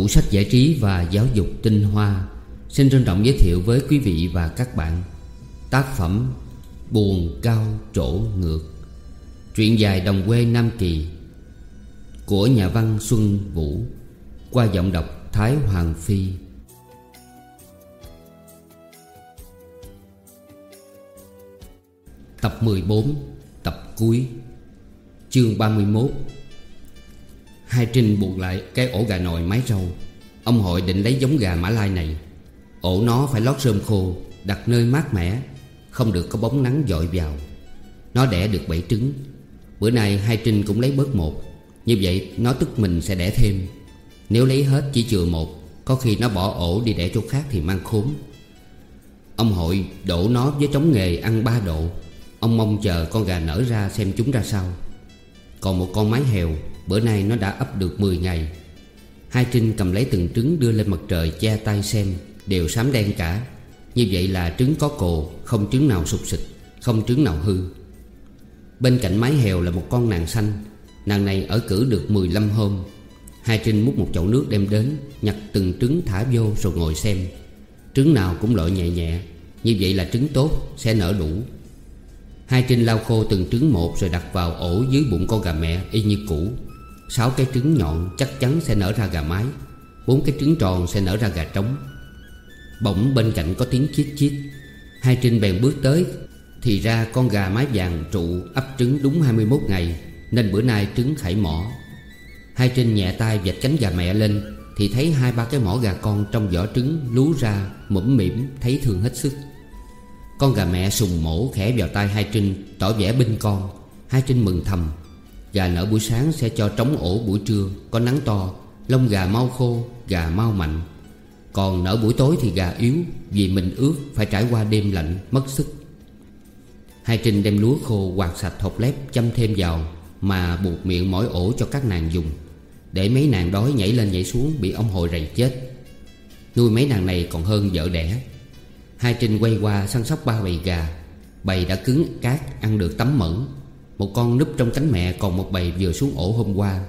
Tủ sách giải trí và giáo dục tinh hoa, Xin trân trọng giới thiệu với quý vị và các bạn Tác phẩm Buồn cao trổ ngược, Truyện dài đồng quê Nam Kỳ Của nhà văn Xuân Vũ, Qua giọng đọc Thái Hoàng Phi. Tập 14 Tập cuối, Chương 31 Hai Trinh buộc lại cái ổ gà nồi mái râu. Ông hội định lấy giống gà mã lai này. Ổ nó phải lót rơm khô, Đặt nơi mát mẻ, Không được có bóng nắng dội vào. Nó đẻ được bảy trứng. Bữa nay hai Trinh cũng lấy bớt một. Như vậy, nó tức mình sẽ đẻ thêm. Nếu lấy hết chỉ chừa một, Có khi nó bỏ ổ đi đẻ chỗ khác thì mang khốn. Ông hội đổ nó với trống nghề ăn ba độ. Ông mong chờ con gà nở ra xem chúng ra sao. Còn một con mái hèo Bữa nay nó đã ấp được 10 ngày. Hai Trinh cầm lấy từng trứng đưa lên mặt trời che tay xem, Đều xám đen cả. Như vậy là trứng có cồ, Không trứng nào sụp xịt Không trứng nào hư. Bên cạnh mái hèo là một con nàng xanh. Nàng này ở cử được 15 hôm. Hai Trinh múc một chậu nước đem đến, Nhặt từng trứng thả vô rồi ngồi xem. Trứng nào cũng loại nhẹ nhẹ, Như vậy là trứng tốt, Sẽ nở đủ. Hai Trinh lau khô từng trứng một Rồi đặt vào ổ dưới bụng con gà mẹ y như cũ. Sáu cái trứng nhọn chắc chắn sẽ nở ra gà mái Bốn cái trứng tròn sẽ nở ra gà trống. Bỗng bên cạnh có tiếng chiết chiết, Hai Trinh bèn bước tới Thì ra con gà mái vàng trụ ấp trứng đúng 21 ngày Nên bữa nay trứng khải mỏ. Hai Trinh nhẹ tay vạch cánh gà mẹ lên Thì thấy hai ba cái mỏ gà con trong vỏ trứng lú ra Mũm mỉm thấy thương hết sức. Con gà mẹ sùng mổ khẽ vào tay Hai Trinh Tỏ vẻ binh con. Hai Trinh mừng thầm Gà nở buổi sáng sẽ cho trống ổ buổi trưa, Có nắng to, Lông gà mau khô, Gà mau mạnh. Còn nở buổi tối thì gà yếu, Vì mình ướt, phải trải qua đêm lạnh, Mất sức. Hai Trinh đem lúa khô quạt sạch hộp lép Châm thêm vào, Mà buộc miệng mỗi ổ cho các nàng dùng. Để mấy nàng đói nhảy lên nhảy xuống, Bị ông hồi rầy chết. Nuôi mấy nàng này còn hơn vợ đẻ. Hai Trinh quay qua săn sóc ba bầy gà. Bầy đã cứng, cát, ăn được tấm mẫn một con núp trong cánh mẹ còn một bầy vừa xuống ổ hôm qua.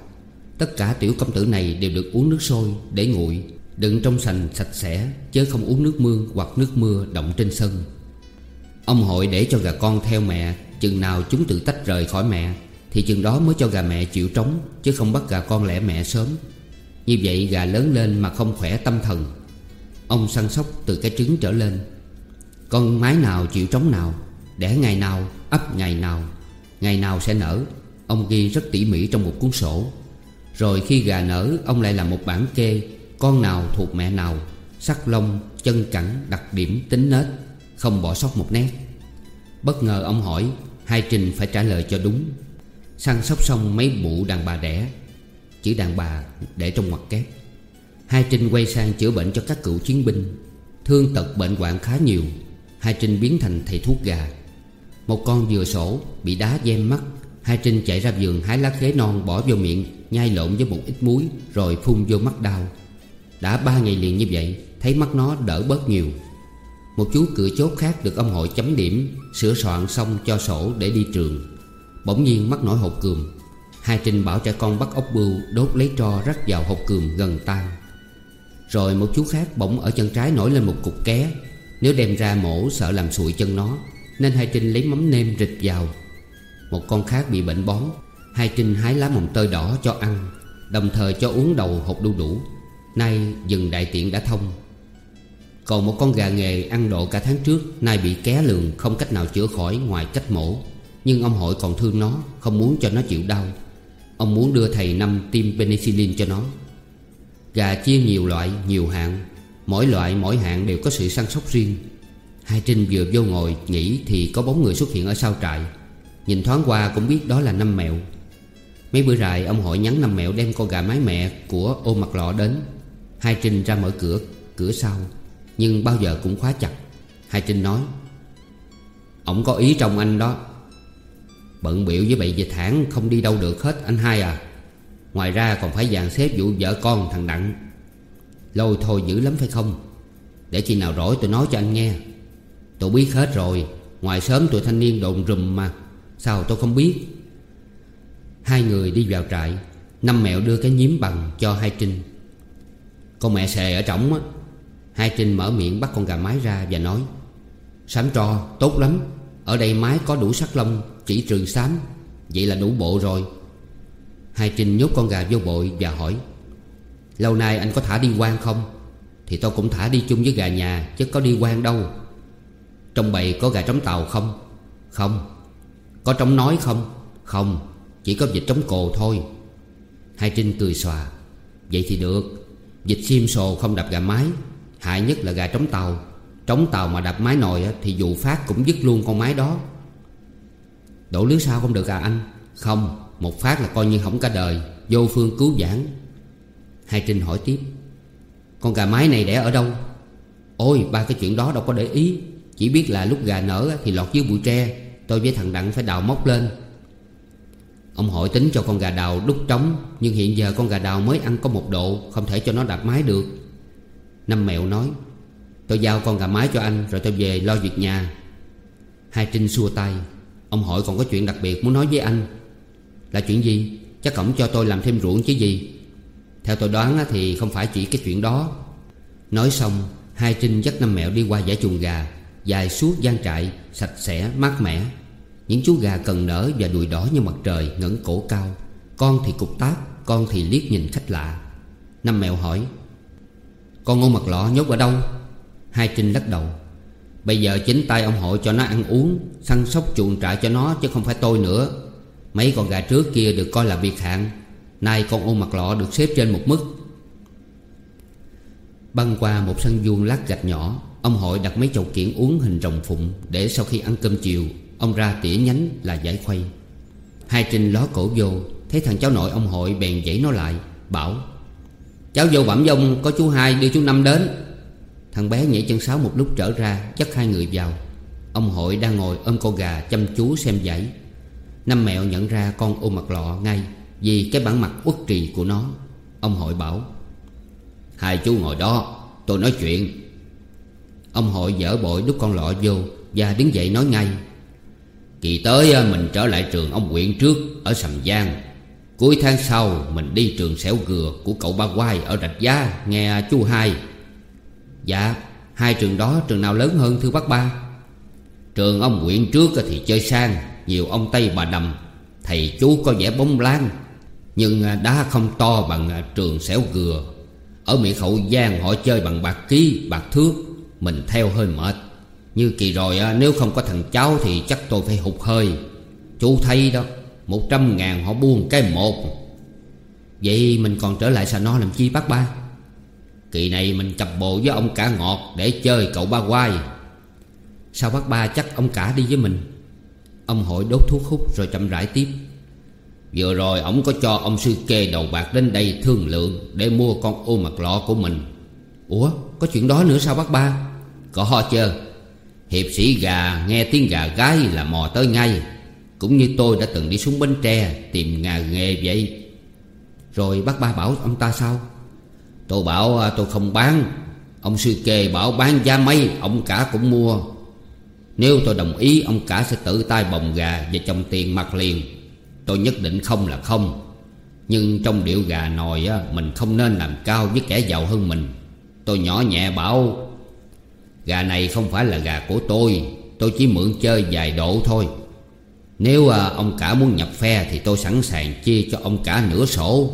Tất cả tiểu công tử này đều được uống nước sôi để nguội. Đựng trong sành sạch sẽ Chứ không uống nước mưa hoặc nước mưa động trên sân. Ông hội để cho gà con theo mẹ, Chừng nào chúng tự tách rời khỏi mẹ, Thì chừng đó mới cho gà mẹ chịu trống, Chứ không bắt gà con lẻ mẹ sớm. Như vậy gà lớn lên mà không khỏe tâm thần. Ông săn sóc từ cái trứng trở lên. Con mái nào chịu trống nào, Đẻ ngày nào, ấp ngày nào. Ngày nào sẽ nở? Ông ghi rất tỉ mỉ trong một cuốn sổ. Rồi khi gà nở Ông lại làm một bản kê Con nào thuộc mẹ nào Sắc lông, chân cẳng, đặc điểm, tính nết Không bỏ sót một nét. Bất ngờ ông hỏi Hai Trình phải trả lời cho đúng. Săn sóc xong mấy bụ đàn bà đẻ Chữ đàn bà để trong ngoặc kép Hai Trinh quay sang chữa bệnh cho các cựu chiến binh. Thương tật bệnh hoạn khá nhiều. Hai Trinh biến thành thầy thuốc gà một con vừa sổ bị đá gem mắt, Hai Trinh chạy ra vườn hái lá khế non bỏ vô miệng, Nhai lộn với một ít muối, Rồi phun vô mắt đau. Đã ba ngày liền như vậy, Thấy mắt nó đỡ bớt nhiều. Một chú cửa chốt khác được ông hội chấm điểm, Sửa soạn xong cho sổ để đi trường. Bỗng nhiên mắt nổi hột cườm. Hai Trinh bảo trẻ con bắt ốc bươu Đốt lấy tro rắc vào hột cườm gần tan Rồi một chú khác bỗng ở chân trái nổi lên một cục ké, Nếu đem ra mổ sợ làm sụi chân nó nên Hai Trinh lấy mắm nêm rịch vào. Một con khác bị bệnh bón Hai Trinh hái lá mồng tơi đỏ cho ăn Đồng thời cho uống đầu hột đu đủ. Nay dừng đại tiện đã thông. Còn một con gà nghề ăn độ cả tháng trước Nay bị ké lường không cách nào chữa khỏi ngoài cách mổ. Nhưng ông hội còn thương nó Không muốn cho nó chịu đau. Ông muốn đưa thầy năm tiêm penicillin cho nó. Gà chia nhiều loại, nhiều hạng. Mỗi loại mỗi hạng đều có sự săn sóc riêng. Hai Trinh vừa vô ngồi nghỉ Thì có bóng người xuất hiện ở sau trại. Nhìn thoáng qua cũng biết đó là năm mẹo. Mấy bữa rày ông hội nhắn năm mẹo đem con gà mái mẹ Của ô mặt lọ đến. Hai Trinh ra mở cửa Cửa sau, Nhưng bao giờ cũng khóa chặt. Hai Trinh nói, Ông có ý trong anh đó. Bận biểu với bậy dịch hãng Không đi đâu được hết, anh hai à. Ngoài ra còn phải dàn xếp vụ vợ con thằng Đặng. Lôi thôi dữ lắm phải không? Để khi nào rỗi tôi nói cho anh nghe. Tôi biết hết rồi. Ngoài sớm tụi thanh niên đồn rùm mà. Sao tôi không biết? Hai người đi vào trại. Năm mẹo đưa cái nhím bằng cho hai Trinh. Con mẹ xề ở trỏng á. Hai Trinh mở miệng bắt con gà mái ra và nói Sám tro, tốt lắm. Ở đây mái có đủ sắc lông, Chỉ trừ sám Vậy là đủ bộ rồi. Hai Trinh nhốt con gà vô bội và hỏi, Lâu nay anh có thả đi quan không? Thì tôi cũng thả đi chung với gà nhà, Chứ có đi quan đâu. Trong bầy có gà trống tàu không? Không. Có trống nói không? Không. Chỉ có vịt trống cồ thôi. Hai Trinh cười xòa. Vậy thì được. Vịt xiêm sồ không đập gà mái. Hại nhất là gà trống tàu. Trống tàu mà đập mái nồi Thì dù phát cũng dứt luôn con mái đó. Đổ lứa sao không được à anh? Không. Một phát là coi như hỏng cả đời. Vô phương cứu giảng Hai Trinh hỏi tiếp. Con gà mái này đẻ ở đâu? Ôi, ba cái chuyện đó đâu có để ý. Chỉ biết là lúc gà nở thì lọt dưới bụi tre, Tôi với thằng Đặng phải đào móc lên. Ông hội tính cho con gà đào đúc trống, Nhưng hiện giờ con gà đào mới ăn có một độ, Không thể cho nó đạp mái được. Năm mẹo nói, Tôi giao con gà mái cho anh, Rồi tôi về lo việc nhà. Hai Trinh xua tay. Ông hội còn có chuyện đặc biệt muốn nói với anh. Là chuyện gì? Chắc cổng cho tôi làm thêm ruộng chứ gì? Theo tôi đoán thì không phải chỉ cái chuyện đó. Nói xong, Hai Trinh dắt năm mẹo đi qua giải chuồng gà. Dài suốt gian trại Sạch sẽ, mát mẻ. Những chú gà cần nở và đùi đỏ như mặt trời ngẩng cổ cao. Con thì cục tác, Con thì liếc nhìn khách lạ. Năm mẹo hỏi, Con ngô mặt lọ nhốt ở đâu? Hai Trinh lắc đầu, Bây giờ chính tay ông hội cho nó ăn uống, Săn sóc chuồng trại cho nó chứ không phải tôi nữa. Mấy con gà trước kia được coi là việc hạn Nay con ô mặt lọ được xếp trên một mức. Băng qua một sân vuông lát gạch nhỏ. Ông hội đặt mấy chậu kiển uống hình rồng phụng Để sau khi ăn cơm chiều, Ông ra tỉa nhánh là giải khuây. Hai Trinh ló cổ vô, Thấy thằng cháu nội ông hội bèn dãy nó lại, Bảo, Cháu vô bẩm dông, có chú hai đưa chú năm đến. Thằng bé nhảy chân sáo một lúc trở ra, Dắt hai người vào. Ông hội đang ngồi ôm con gà chăm chú xem giải Năm mẹo nhận ra con ôm mặt lọ ngay, Vì cái bản mặt uất trì của nó. Ông hội bảo, Hai chú ngồi đó, Tôi nói chuyện. Ông hội dở bội đút con lọ vô Và đứng dậy nói ngay. Kỳ tới à, mình trở lại trường ông quyện trước Ở Sầm Giang. Cuối tháng sau mình đi trường xẻo gừa Của cậu ba quai ở Rạch Giá Nghe chú hai. Dạ Hai trường đó trường nào lớn hơn thưa bác ba? Trường ông quyện trước thì chơi sang Nhiều ông Tây bà đầm Thầy chú có vẻ bóng lan Nhưng à, đá không to bằng à, trường xẻo gừa. Ở miệng khẩu giang họ chơi bằng bạc ký, bạc thước. Mình theo hơi mệt. Như kỳ rồi nếu không có thằng cháu Thì chắc tôi phải hụt hơi. Chú thấy đó, Một trăm ngàn họ buông cái một. Vậy mình còn trở lại xà no làm chi bác ba? Kỳ này mình cặp bộ với ông cả ngọt Để chơi cậu ba quay. Sao bác ba chắc ông cả đi với mình? Ông hội đốt thuốc hút rồi chậm rãi tiếp. Vừa rồi ông có cho ông sư kê đầu bạc đến đây thương lượng Để mua con ô mặt lọ của mình. Ủa, có chuyện đó nữa sao bác ba? Có chưa? Hiệp sĩ gà nghe tiếng gà gái là mò tới ngay. Cũng như tôi đã từng đi xuống Bến Tre Tìm ngà nghề vậy. Rồi bác ba bảo ông ta sao? Tôi bảo à, tôi không bán. Ông sư kê bảo bán giá mấy Ông cả cũng mua. Nếu tôi đồng ý ông cả sẽ tự tay bồng gà Và chồng tiền mặt liền. Tôi nhất định không là không. Nhưng trong điệu gà nồi á, Mình không nên làm cao với kẻ giàu hơn mình. Tôi nhỏ nhẹ bảo Gà này không phải là gà của tôi Tôi chỉ mượn chơi vài độ thôi. Nếu à, ông cả muốn nhập phe Thì tôi sẵn sàng chia cho ông cả nửa sổ.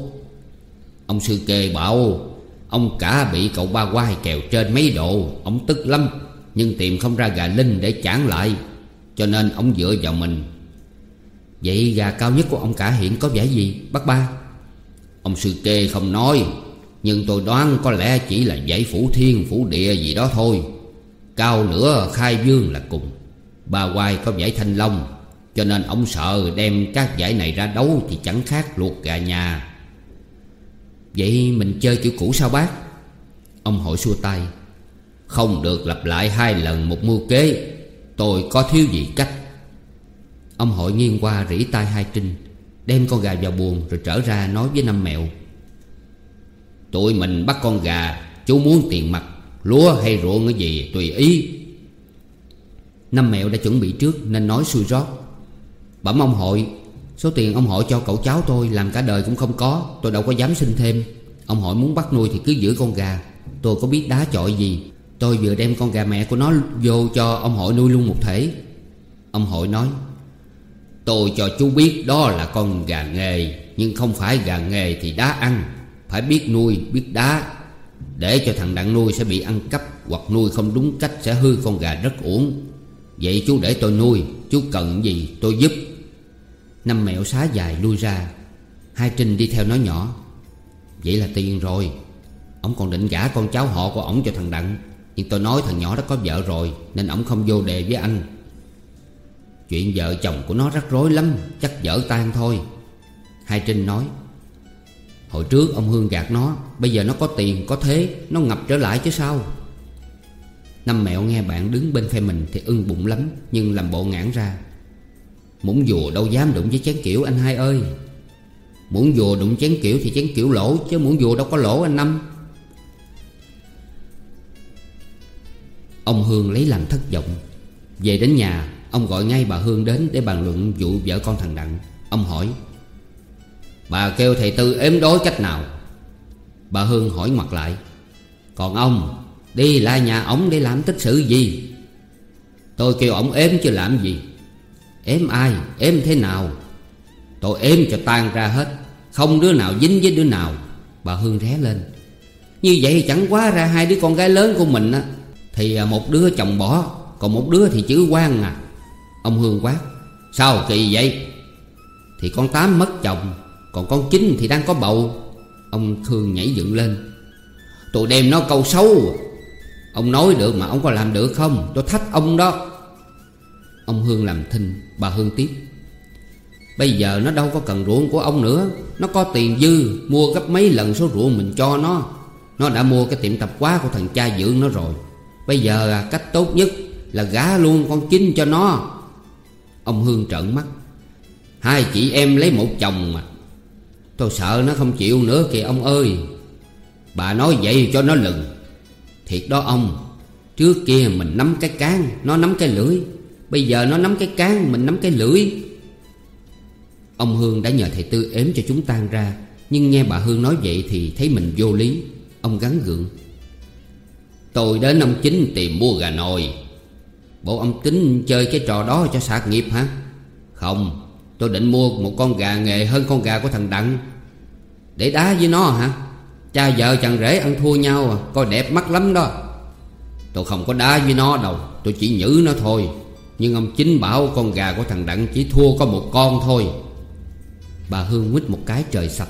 Ông sư kê bảo Ông cả bị cậu ba quai kèo trên mấy độ Ông tức lắm Nhưng tìm không ra gà linh để chản lại Cho nên ông dựa vào mình. Vậy gà cao nhất của ông cả hiện có vẻ gì bác ba? Ông sư kê không nói Nhưng tôi đoán có lẽ chỉ là giải phủ thiên phủ địa gì đó thôi. Cao nữa khai dương là cùng. Ba quai có giải thanh long, Cho nên ông sợ đem các giải này ra đấu Thì chẳng khác luộc gà nhà. Vậy mình chơi kiểu cũ sao bác? Ông hội xua tay. Không được lặp lại hai lần một mưu kế. Tôi có thiếu gì cách? Ông hội nghiêng qua rỉ tay hai Trinh, Đem con gà vào buồng rồi trở ra nói với năm mẹo. Tụi mình bắt con gà, Chú muốn tiền mặt. Lúa hay ruộng cái gì tùy ý. Năm mẹo đã chuẩn bị trước Nên nói xui rót. Bẩm ông hội Số tiền ông hội cho cậu cháu tôi Làm cả đời cũng không có Tôi đâu có dám xin thêm. Ông hội muốn bắt nuôi thì cứ giữ con gà Tôi có biết đá chọi gì. Tôi vừa đem con gà mẹ của nó vô cho ông hội nuôi luôn một thể. Ông hội nói Tôi cho chú biết đó là con gà nghề Nhưng không phải gà nghề thì đá ăn. Phải biết nuôi, biết đá để cho thằng Đặng nuôi sẽ bị ăn cắp Hoặc nuôi không đúng cách, sẽ hư con gà rất uổng. Vậy chú để tôi nuôi, Chú cần gì tôi giúp. Năm mẹo xá dài lui ra, Hai Trinh đi theo nói nhỏ. Vậy là tiền rồi. Ông còn định gả con cháu họ của ổng cho thằng Đặng, Nhưng tôi nói thằng nhỏ đó có vợ rồi, Nên ổng không vô đề với anh. Chuyện vợ chồng của nó rắc rối lắm, Chắc dở tan thôi. Hai Trinh nói Hồi trước ông Hương gạt nó, Bây giờ nó có tiền, có thế, Nó ngập trở lại chứ sao? Năm mẹo nghe bạn đứng bên phe mình Thì ưng bụng lắm, Nhưng làm bộ ngãn ra. Muốn dùa đâu dám đụng với chén kiểu, anh hai ơi. Muốn dùa đụng chén kiểu thì chén kiểu lỗ, Chứ muốn dùa đâu có lỗ, anh Năm. Ông Hương lấy làm thất vọng. Về đến nhà, Ông gọi ngay bà Hương đến để bàn luận vụ vợ con thằng Đặng. Ông hỏi Bà kêu thầy Tư ếm đối cách nào? Bà Hương hỏi mặt lại. Còn ông, Đi lại nhà ổng để làm tích sự gì? Tôi kêu ổng ếm chứ làm gì? Ếm ai? Ếm thế nào? Tôi ếm cho tan ra hết. Không đứa nào dính với đứa nào. Bà Hương ré lên. Như vậy chẳng quá ra hai đứa con gái lớn của mình á. Thì à, một đứa chồng bỏ, Còn một đứa thì chữ quan à. Ông Hương quát, Sao kỳ vậy? Thì con Tám mất chồng. Còn con Chính thì đang có bầu. Ông Thương nhảy dựng lên. Tôi đem nó câu xấu. Ông nói được mà ông có làm được không? Tôi thách ông đó. Ông Hương làm thinh, Bà Hương tiếp Bây giờ nó đâu có cần ruộng của ông nữa. Nó có tiền dư, Mua gấp mấy lần số ruộng mình cho nó. Nó đã mua cái tiệm tạp hóa của thằng cha dưỡng nó rồi. Bây giờ à, cách tốt nhất Là gả luôn con chính cho nó. Ông Hương trợn mắt. Hai chị em lấy một chồng mà. Tôi sợ nó không chịu nữa kìa ông ơi. Bà nói vậy cho nó lừng. Thiệt đó ông, Trước kia mình nắm cái cán, Nó nắm cái lưỡi. Bây giờ nó nắm cái cán, Mình nắm cái lưỡi. Ông Hương đã nhờ thầy Tư ếm cho chúng tan ra, Nhưng nghe bà Hương nói vậy thì thấy mình vô lý. Ông gắn gượng. Tôi đến ông chính tìm mua gà nồi. Bộ ông tính chơi cái trò đó cho sạc nghiệp hả? Không. Tôi định mua một con gà nghề hơn con gà của thằng Đặng. Để đá với nó hả? Cha vợ chàng rể ăn thua nhau à? Coi đẹp mắt lắm đó. Tôi không có đá với nó đâu. Tôi chỉ nhử nó thôi. Nhưng ông chính bảo con gà của thằng Đặng chỉ thua có một con thôi. Bà Hương quýt một cái trời sập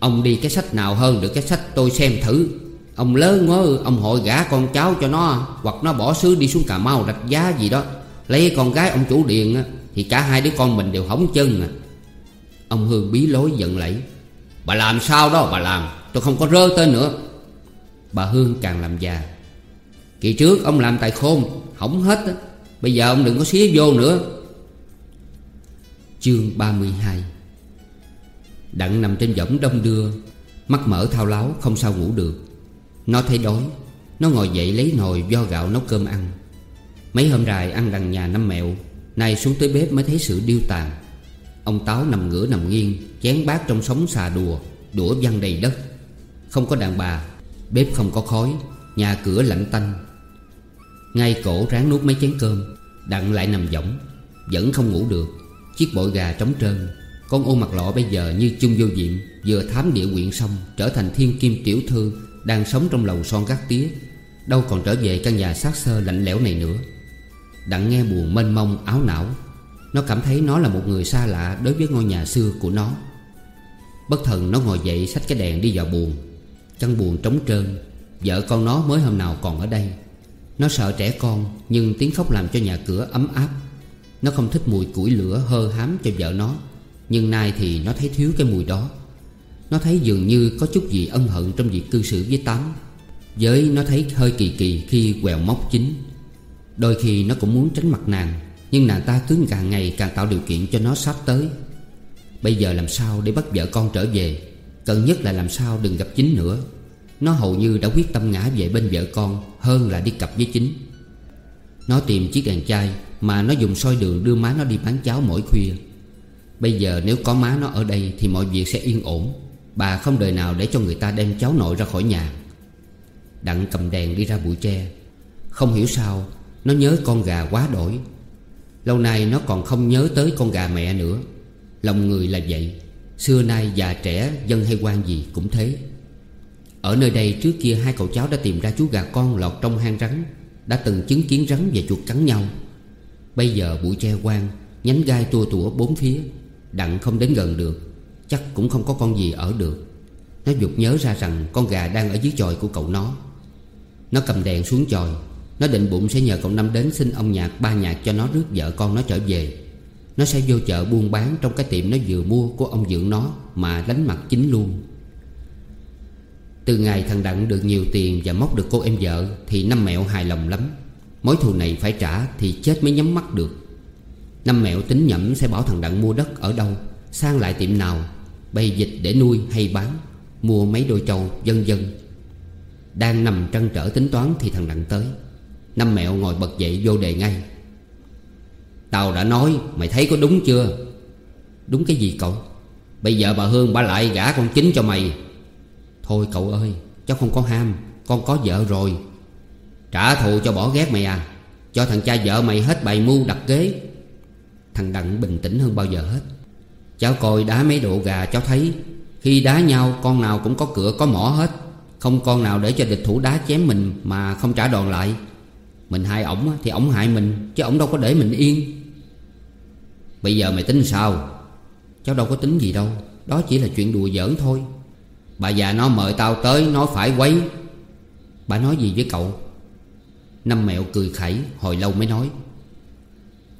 Ông đi cái sách nào hơn được cái sách tôi xem thử. Ông lớn ngớ, Ông hội gả con cháu cho nó, Hoặc nó bỏ xứ đi xuống Cà Mau rạch giá gì đó. Lấy con gái ông chủ điện thì cả hai đứa con mình đều hỏng chân à. Ông Hương bí lối giận lẫy. Bà làm sao đó bà làm, Tôi không có rơ tên nữa. Bà Hương càng làm già. Kỳ trước ông làm tài khôn, Hỏng hết á. Bây giờ ông đừng có xía vô nữa. Chương 32 Đặng nằm trên võng đông đưa, Mắt mở thao láo, không sao ngủ được. Nó thấy đói, Nó ngồi dậy lấy nồi do gạo nấu cơm ăn. Mấy hôm rài ăn đằng nhà năm mẹo Nay xuống tới bếp mới thấy sự điêu tàn. Ông Táo nằm ngửa nằm nghiêng, Chén bát trong sống xà đùa, Đũa văng đầy đất. Không có đàn bà, Bếp không có khói, Nhà cửa lạnh tanh. Ngay cổ ráng nuốt mấy chén cơm, Đặng lại nằm võng, Vẫn không ngủ được. Chiếc bội gà trống trơn, Con ô mặt lọ bây giờ như chung vô diệm Vừa thám địa quyện xong, Trở thành thiên kim tiểu thư, Đang sống trong lầu son gác tía, Đâu còn trở về căn nhà sát sơ lạnh lẽo này nữa. Đặng nghe buồn mênh mông, áo não. Nó cảm thấy nó là một người xa lạ Đối với ngôi nhà xưa của nó. Bất thần nó ngồi dậy xách cái đèn đi vào buồn Căn buồn trống trơn, Vợ con nó mới hôm nào còn ở đây. Nó sợ trẻ con, Nhưng tiếng khóc làm cho nhà cửa ấm áp. Nó không thích mùi củi lửa hơ hám cho vợ nó, Nhưng nay thì nó thấy thiếu cái mùi đó. Nó thấy dường như có chút gì ân hận trong việc cư xử với Tám. Với nó thấy hơi kỳ kỳ khi quèo móc chính. Đôi khi nó cũng muốn tránh mặt nàng, Nhưng nàng ta cứ càng ngày càng tạo điều kiện cho nó sắp tới. Bây giờ làm sao để bắt vợ con trở về? Cần nhất là làm sao đừng gặp chính nữa. Nó hầu như đã quyết tâm ngã về bên vợ con Hơn là đi cặp với chính. Nó tìm chiếc đèn chai Mà nó dùng soi đường đưa má nó đi bán cháo mỗi khuya. Bây giờ nếu có má nó ở đây Thì mọi việc sẽ yên ổn. Bà không đời nào để cho người ta đem cháu nội ra khỏi nhà. Đặng cầm đèn đi ra bụi tre. Không hiểu sao nó nhớ con gà quá đổi. Lâu nay nó còn không nhớ tới con gà mẹ nữa. Lòng người là vậy. Xưa nay già trẻ, dân hay quan gì cũng thế. Ở nơi đây trước kia hai cậu cháu đã tìm ra chú gà con lọt trong hang rắn, Đã từng chứng kiến rắn và chuột cắn nhau. Bây giờ bụi tre quang, Nhánh gai tua tủa bốn phía, Đặng không đến gần được, Chắc cũng không có con gì ở được. Nó dục nhớ ra rằng con gà đang ở dưới chòi của cậu nó. Nó cầm đèn xuống chòi nó định bụng sẽ nhờ cậu Năm đến xin ông nhạc ba nhạc cho nó rước vợ con nó trở về. Nó sẽ vô chợ buôn bán trong cái tiệm nó vừa mua của ông dưỡng nó Mà đánh mặt chính luôn. Từ ngày thằng Đặng được nhiều tiền và móc được cô em vợ Thì năm mẹo hài lòng lắm. Mối thù này phải trả thì chết mới nhắm mắt được. Năm mẹo tính nhẩm sẽ bảo thằng Đặng mua đất ở đâu, Sang lại tiệm nào, Bày dịch để nuôi hay bán, Mua mấy đôi trâu, vân vân. Đang nằm trăn trở tính toán thì thằng Đặng tới. Năm mẹo ngồi bật dậy vô đề ngay. Tao đã nói, mày thấy có đúng chưa? Đúng cái gì cậu? Bây giờ bà Hương bà lại gả con chính cho mày. Thôi cậu ơi, Cháu không có ham, Con có vợ rồi. Trả thù cho bỏ ghét mày à? Cho thằng cha vợ mày hết bày mưu đặt kế. Thằng Đặng bình tĩnh hơn bao giờ hết. Cháu coi đá mấy độ gà cháu thấy, Khi đá nhau con nào cũng có cửa có mỏ hết, Không con nào để cho địch thủ đá chém mình Mà không trả đòn lại. Mình hại ổng thì ổng hại mình, Chứ ổng đâu có để mình yên. Bây giờ mày tính sao? Cháu đâu có tính gì đâu, Đó chỉ là chuyện đùa giỡn thôi. Bà già nó mời tao tới Nói phải quấy. Bà nói gì với cậu? Năm mẹo cười khẩy, Hồi lâu mới nói.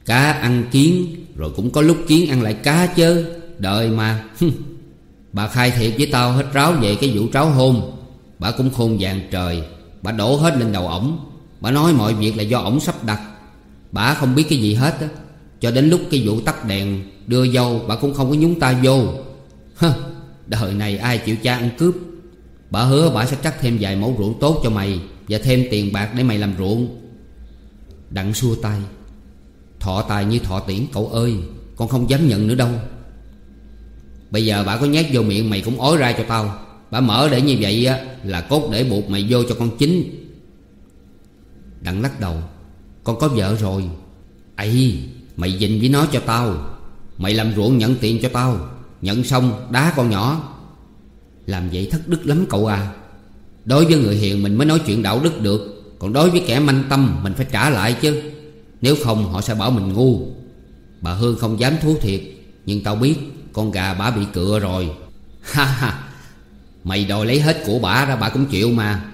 Cá ăn kiến, Rồi cũng có lúc kiến ăn lại cá chứ. Đời mà. Bà khai thiệt với tao, hết ráo về cái vụ tráo hôn. Bà cũng khôn vàng trời, Bà đổ hết lên đầu ổng. Bà nói mọi việc là do ổng sắp đặt. Bà không biết cái gì hết á. Cho đến lúc cái vụ tắt đèn Đưa dâu bà cũng không có nhúng tay vô. Hơ, Đời này ai chịu cha ăn cướp? Bà hứa bà sẽ cắt thêm vài mẫu ruộng tốt cho mày Và thêm tiền bạc để mày làm ruộng. Đặng xua tay. Thọ tài như thọ tiễn cậu ơi Con không dám nhận nữa đâu. Bây giờ bà có nhét vô miệng mày cũng ói ra cho tao. Bà mở để như vậy á Là cốt để buộc mày vô cho con chính. Đặng lắc đầu. Con có vợ rồi. Ấy mày dình với nó cho tao. Mày làm ruộng nhận tiền cho tao. Nhận xong, đá con nhỏ. Làm vậy thất đức lắm cậu à. Đối với người hiền mình mới nói chuyện đạo đức được. Còn đối với kẻ manh tâm, Mình phải trả lại chứ. Nếu không, họ sẽ bảo mình ngu. Bà Hương không dám thú thiệt. Nhưng tao biết, Con gà bà bị cựa rồi. Ha ha. Mày đòi lấy hết của bà ra, bà cũng chịu mà.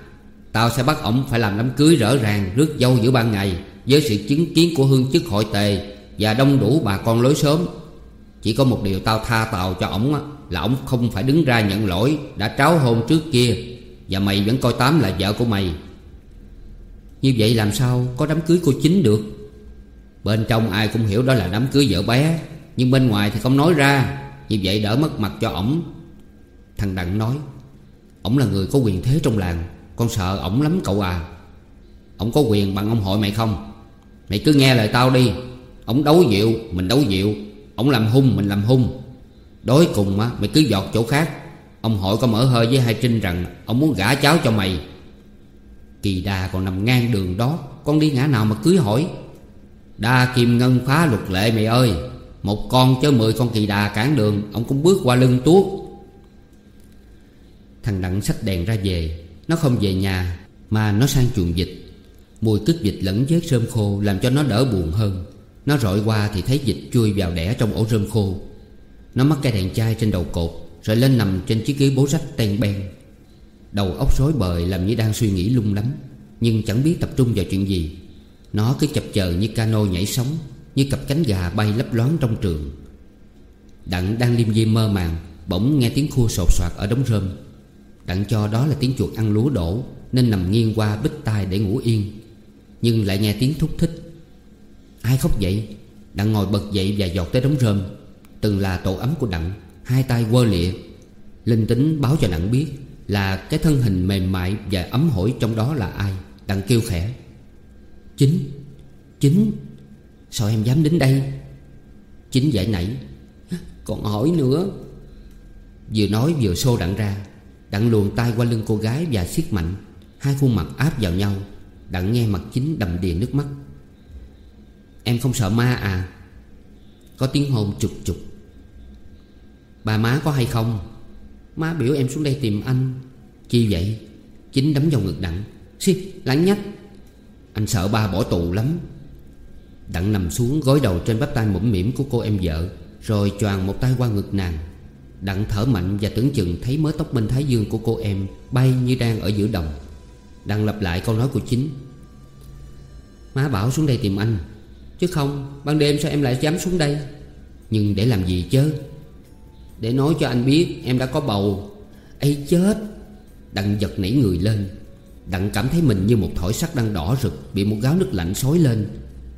Tao sẽ bắt ổng phải làm đám cưới rõ ràng, Rước dâu giữa ban ngày Với sự chứng kiến của hương chức hội tề Và đông đủ bà con lối sớm. Chỉ có một điều tao tha tàu cho ổng Là ổng không phải đứng ra nhận lỗi Đã tráo hôn trước kia, Và mày vẫn coi Tám là vợ của mày. Như vậy làm sao có đám cưới cô chính được? Bên trong ai cũng hiểu đó là đám cưới vợ bé, Nhưng bên ngoài thì không nói ra, Như vậy đỡ mất mặt cho ổng. Thằng Đặng nói, Ổng là người có quyền thế trong làng con sợ ổng lắm cậu à. Ổng có quyền bằng ông hội mày không? Mày cứ nghe lời tao đi. Ổng đấu dịu, mình đấu dịu. Ổng làm hung, mình làm hung. Đối cùng á, mày cứ giọt chỗ khác. Ông hội có mở hơi với hai Trinh rằng Ông muốn gả cháu cho mày. Kỳ đà còn nằm ngang đường đó, Con đi ngã nào mà cưới hỏi. Đa kim ngân phá luật lệ mày ơi. Một con chớ mười con kỳ đà cản đường, Ông cũng bước qua lưng tuốt. Thằng Đặng sách đèn ra về. Nó không về nhà, Mà nó sang chuồng dịch Mùi cứt dịch lẫn với rơm khô Làm cho nó đỡ buồn hơn. Nó rọi qua thì thấy dịch chui vào đẻ trong ổ rơm khô. Nó mắc cái đèn chai trên đầu cột, Rồi lên nằm trên chiếc ghế bố rách ten ben. Đầu óc rối bời làm như đang suy nghĩ lung lắm, Nhưng chẳng biết tập trung vào chuyện gì. Nó cứ chập chờn như cano nhảy sóng, Như cặp cánh gà bay lấp loáng trong trường. Đặng đang liêm diêm mơ màng, Bỗng nghe tiếng khua sột soạt ở đống rơm. Đặng cho đó là tiếng chuột ăn lúa đổ, Nên nằm nghiêng qua bích tai để ngủ yên. Nhưng lại nghe tiếng thúc thích. Ai khóc vậy? Đặng ngồi bật dậy và giọt tới đống rơm. Từng là tổ ấm của Đặng, Hai tay quơ lịa. Linh tính báo cho Đặng biết Là cái thân hình mềm mại và ấm hổi trong đó là ai. Đặng kêu khẽ. Chính Chính. Sao em dám đến đây? Chính giải nảy. Còn hỏi nữa. Vừa nói vừa xô đặng ra. Đặng luồn tay qua lưng cô gái và siết mạnh. Hai khuôn mặt áp vào nhau. Đặng nghe mặt chính đầm đìa nước mắt. Em không sợ ma à? Có tiếng hồn chục chục Bà má có hay không? Má biểu em xuống đây tìm anh. Chi vậy? Chính đấm vào ngực Đặng. Xì lắng nhách. Anh sợ ba bỏ tù lắm. Đặng nằm xuống gối đầu trên bắp tay mũm mỉm của cô em vợ, Rồi choàng một tay qua ngực nàng. Đặng thở mạnh và tưởng chừng thấy mớ tóc bên thái dương của cô em Bay như đang ở giữa đồng. Đặng lặp lại câu nói của chính. Má bảo xuống đây tìm anh, Chứ không, ban đêm sao em lại dám xuống đây? Nhưng để làm gì chứ Để nói cho anh biết em đã có bầu. Ấy chết! Đặng giật nảy người lên. Đặng cảm thấy mình như một thỏi sắt đang đỏ rực, Bị một gáo nước lạnh xối lên.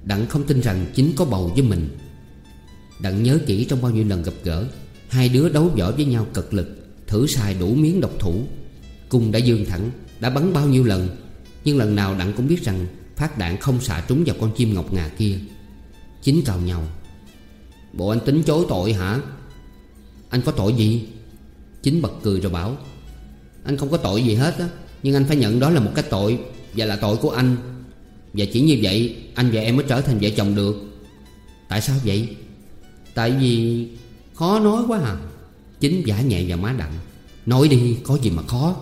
Đặng không tin rằng chính có bầu với mình. Đặng nhớ kỹ trong bao nhiêu lần gặp gỡ. Hai đứa đấu võ với nhau cực lực, Thử xài đủ miếng độc thủ. Cung đã dương thẳng, Đã bắn bao nhiêu lần, Nhưng lần nào Đặng cũng biết rằng Phát đạn không xạ trúng vào con chim ngọc ngà kia. Chính cào nhau. Bộ anh tính chối tội hả? Anh có tội gì? Chính bật cười rồi bảo, Anh không có tội gì hết á, Nhưng anh phải nhận đó là một cái tội, Và là tội của anh. Và chỉ như vậy, Anh và em mới trở thành vợ chồng được. Tại sao vậy? Tại vì Khó nói quá à. Chính giả nhẹ và má đặng. Nói đi, có gì mà khó?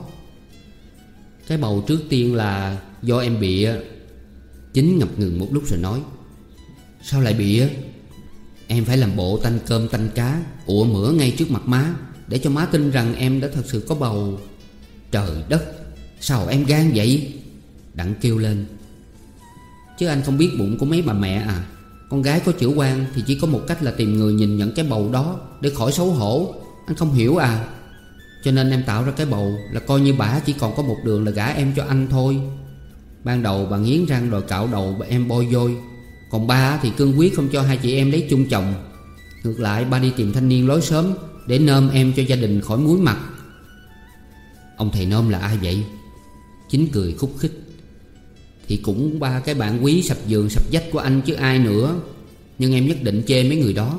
Cái bầu trước tiên là Do em bị ờ, Chính ngập ngừng một lúc rồi nói. Sao lại bị á Em phải làm bộ tanh cơm tanh cá. Ủa, mửa ngay trước mặt má. Để cho má tin rằng em đã thật sự có bầu. Trời đất, Sao em gan vậy? Đặng kêu lên. Chứ anh không biết bụng của mấy bà mẹ à. Con gái có chữ quan Thì chỉ có một cách là tìm người nhìn nhận cái bầu đó Để khỏi xấu hổ. Anh không hiểu à. Cho nên em tạo ra cái bầu Là coi như bà chỉ còn có một đường là gả em cho anh thôi. Ban đầu bà nghiến răng đòi cạo đầu em bôi vôi. Còn ba thì cương quyết không cho hai chị em lấy chung chồng. Ngược lại, ba đi tìm thanh niên lối sớm Để nôm em cho gia đình khỏi muối mặt. Ông thầy nôm là ai vậy? Chính cười khúc khích. Thì cũng ba cái bạn quý sập giường, sập dách của anh chứ ai nữa. Nhưng em nhất định chê mấy người đó.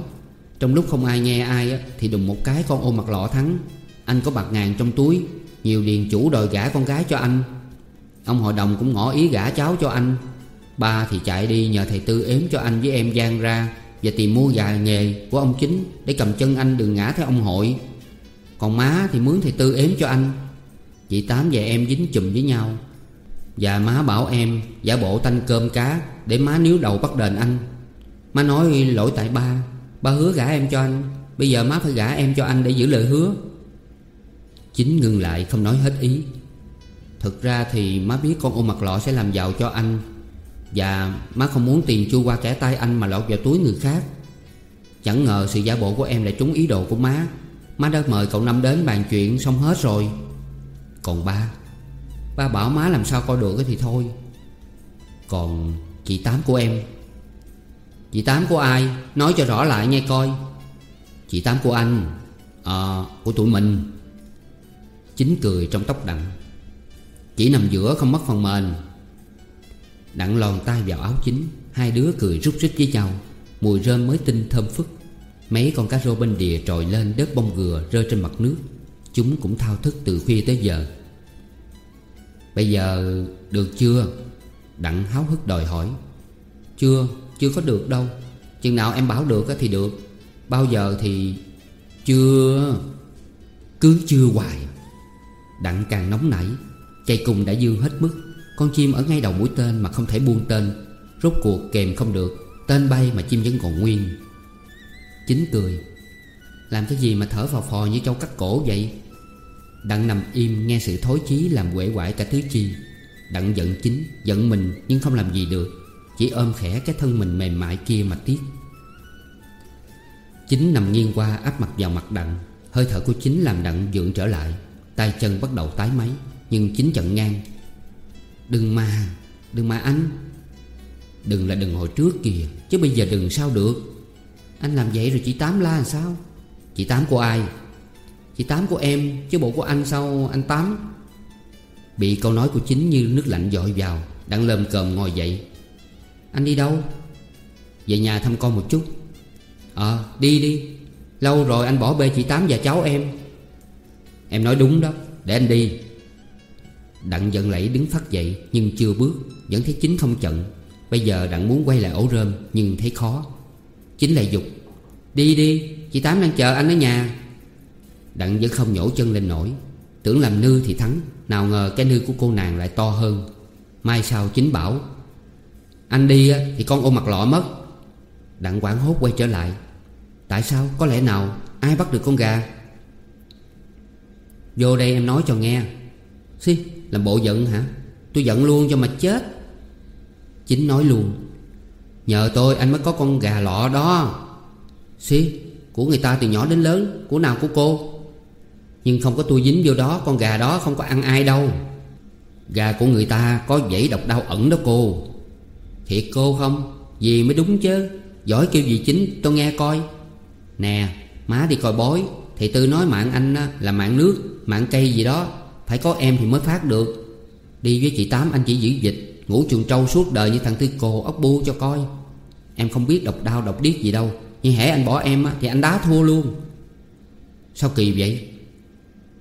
Trong lúc không ai nghe ai Thì đùng một cái con ôm mặt lọ thắng. Anh có bạc ngàn trong túi, Nhiều điền chủ đòi gả con gái cho anh. Ông hội đồng cũng ngỏ ý gả cháu cho anh. Ba thì chạy đi nhờ thầy Tư ếm cho anh với em gian ra Và tìm mua gà nghề của ông chính Để cầm chân anh đừng ngã theo ông hội. Còn má thì mướn thầy Tư ếm cho anh. Chị Tám và em dính chùm với nhau. Và má bảo em, giả bộ tanh cơm cá, Để má níu đầu bắt đền anh. Má nói, lỗi tại ba Ba hứa gả em cho anh. Bây giờ má phải gả em cho anh để giữ lời hứa. Chính ngừng lại không nói hết ý. Thực ra thì má biết con ôm mặt lọ sẽ làm giàu cho anh, Và má không muốn tiền chui qua kẻ tay anh mà lọt vào túi người khác. Chẳng ngờ sự giả bộ của em lại trúng ý đồ của má. Má đã mời cậu Năm đến bàn chuyện xong hết rồi. Còn ba Ba bảo má làm sao coi được thì thôi. Còn chị Tám của em? Chị Tám của ai? Nói cho rõ lại nghe coi. Chị Tám của anh À của tụi mình. Chính cười trong tóc đặng. Chỉ nằm giữa không mất phần mền. Đặng lòn tay vào áo chính, Hai đứa cười rút rít với nhau. Mùi rơm mới tinh thơm phức. Mấy con cá rô bên đìa trồi lên đất bông gừa rơi trên mặt nước. Chúng cũng thao thức từ khuya tới giờ. Bây giờ được chưa? Đặng háo hức đòi hỏi. Chưa, chưa có được đâu. Chừng nào em bảo được thì được. Bao giờ thì Chưa? Cứ chưa hoài. Đặng càng nóng nảy. Chạy cùng đã dương hết mức. Con chim ở ngay đầu mũi tên mà không thể buông tên. Rốt cuộc kèm không được. Tên bay mà chim vẫn còn nguyên. Chính cười. Làm cái gì mà thở phò phò như châu cắt cổ vậy? Đặng nằm im nghe sự thối chí Làm quể quải cả tứ chi. Đặng giận chính, Giận mình nhưng không làm gì được, Chỉ ôm khẽ cái thân mình mềm mại kia mà tiếc. Chính nằm nghiêng qua áp mặt vào mặt đặng, Hơi thở của chính làm đặng dượng trở lại, tay chân bắt đầu tái máy, nhưng chính chận ngang. Đừng mà Đừng mà anh. Đừng là đừng hồi trước kìa, Chứ bây giờ đừng sao được. Anh làm vậy rồi chị Tám la làm sao? Chị Tám của ai? Chị Tám của em, Chứ bộ của anh sao anh Tám? Bị câu nói của chính như nước lạnh dội vào, Đang lơm cơm ngồi dậy. Anh đi đâu? Về nhà thăm con một chút. Ờ đi đi. Lâu rồi anh bỏ bê chị Tám và cháu em. Em nói đúng đó, Để anh đi. Đặng giận lẫy đứng phát dậy, Nhưng chưa bước, Vẫn thấy chính không chận. Bây giờ Đặng muốn quay lại ổ rơm, Nhưng thấy khó. Chính lại dục, Đi đi, Chị Tám đang chờ anh ở nhà. Đặng vẫn không nhổ chân lên nổi. Tưởng làm nư thì thắng. Nào ngờ cái nư của cô nàng lại to hơn. Mai sau chính bảo, Anh đi thì con ôm mặt lọ mất. Đặng quảng hốt quay trở lại, Tại sao? Có lẽ nào Ai bắt được con gà? Vô đây em nói cho nghe. Xí, làm bộ giận hả? Tôi giận luôn cho mà chết. Chính nói luôn, Nhờ tôi anh mới có con gà lọ đó. Xí, Của người ta từ nhỏ đến lớn, Của nào của cô? Nhưng không có tôi dính vô đó, Con gà đó không có ăn ai đâu. Gà của người ta có dãy độc đau ẩn đó cô. Thiệt cô không? Gì mới đúng chứ? Giỏi kêu gì chính, tôi nghe coi. Nè, má đi coi bói. Thì tư nói mạng anh là mạng nước, Mạng cây gì đó. Phải có em thì mới phát được. Đi với chị Tám, anh chỉ giữ dịch. Ngủ chuồng trâu suốt đời như thằng Tư cô ốc bu cho coi. Em không biết độc đau, độc điếc gì đâu. Nhưng hễ anh bỏ em thì anh đá thua luôn. Sao kỳ vậy?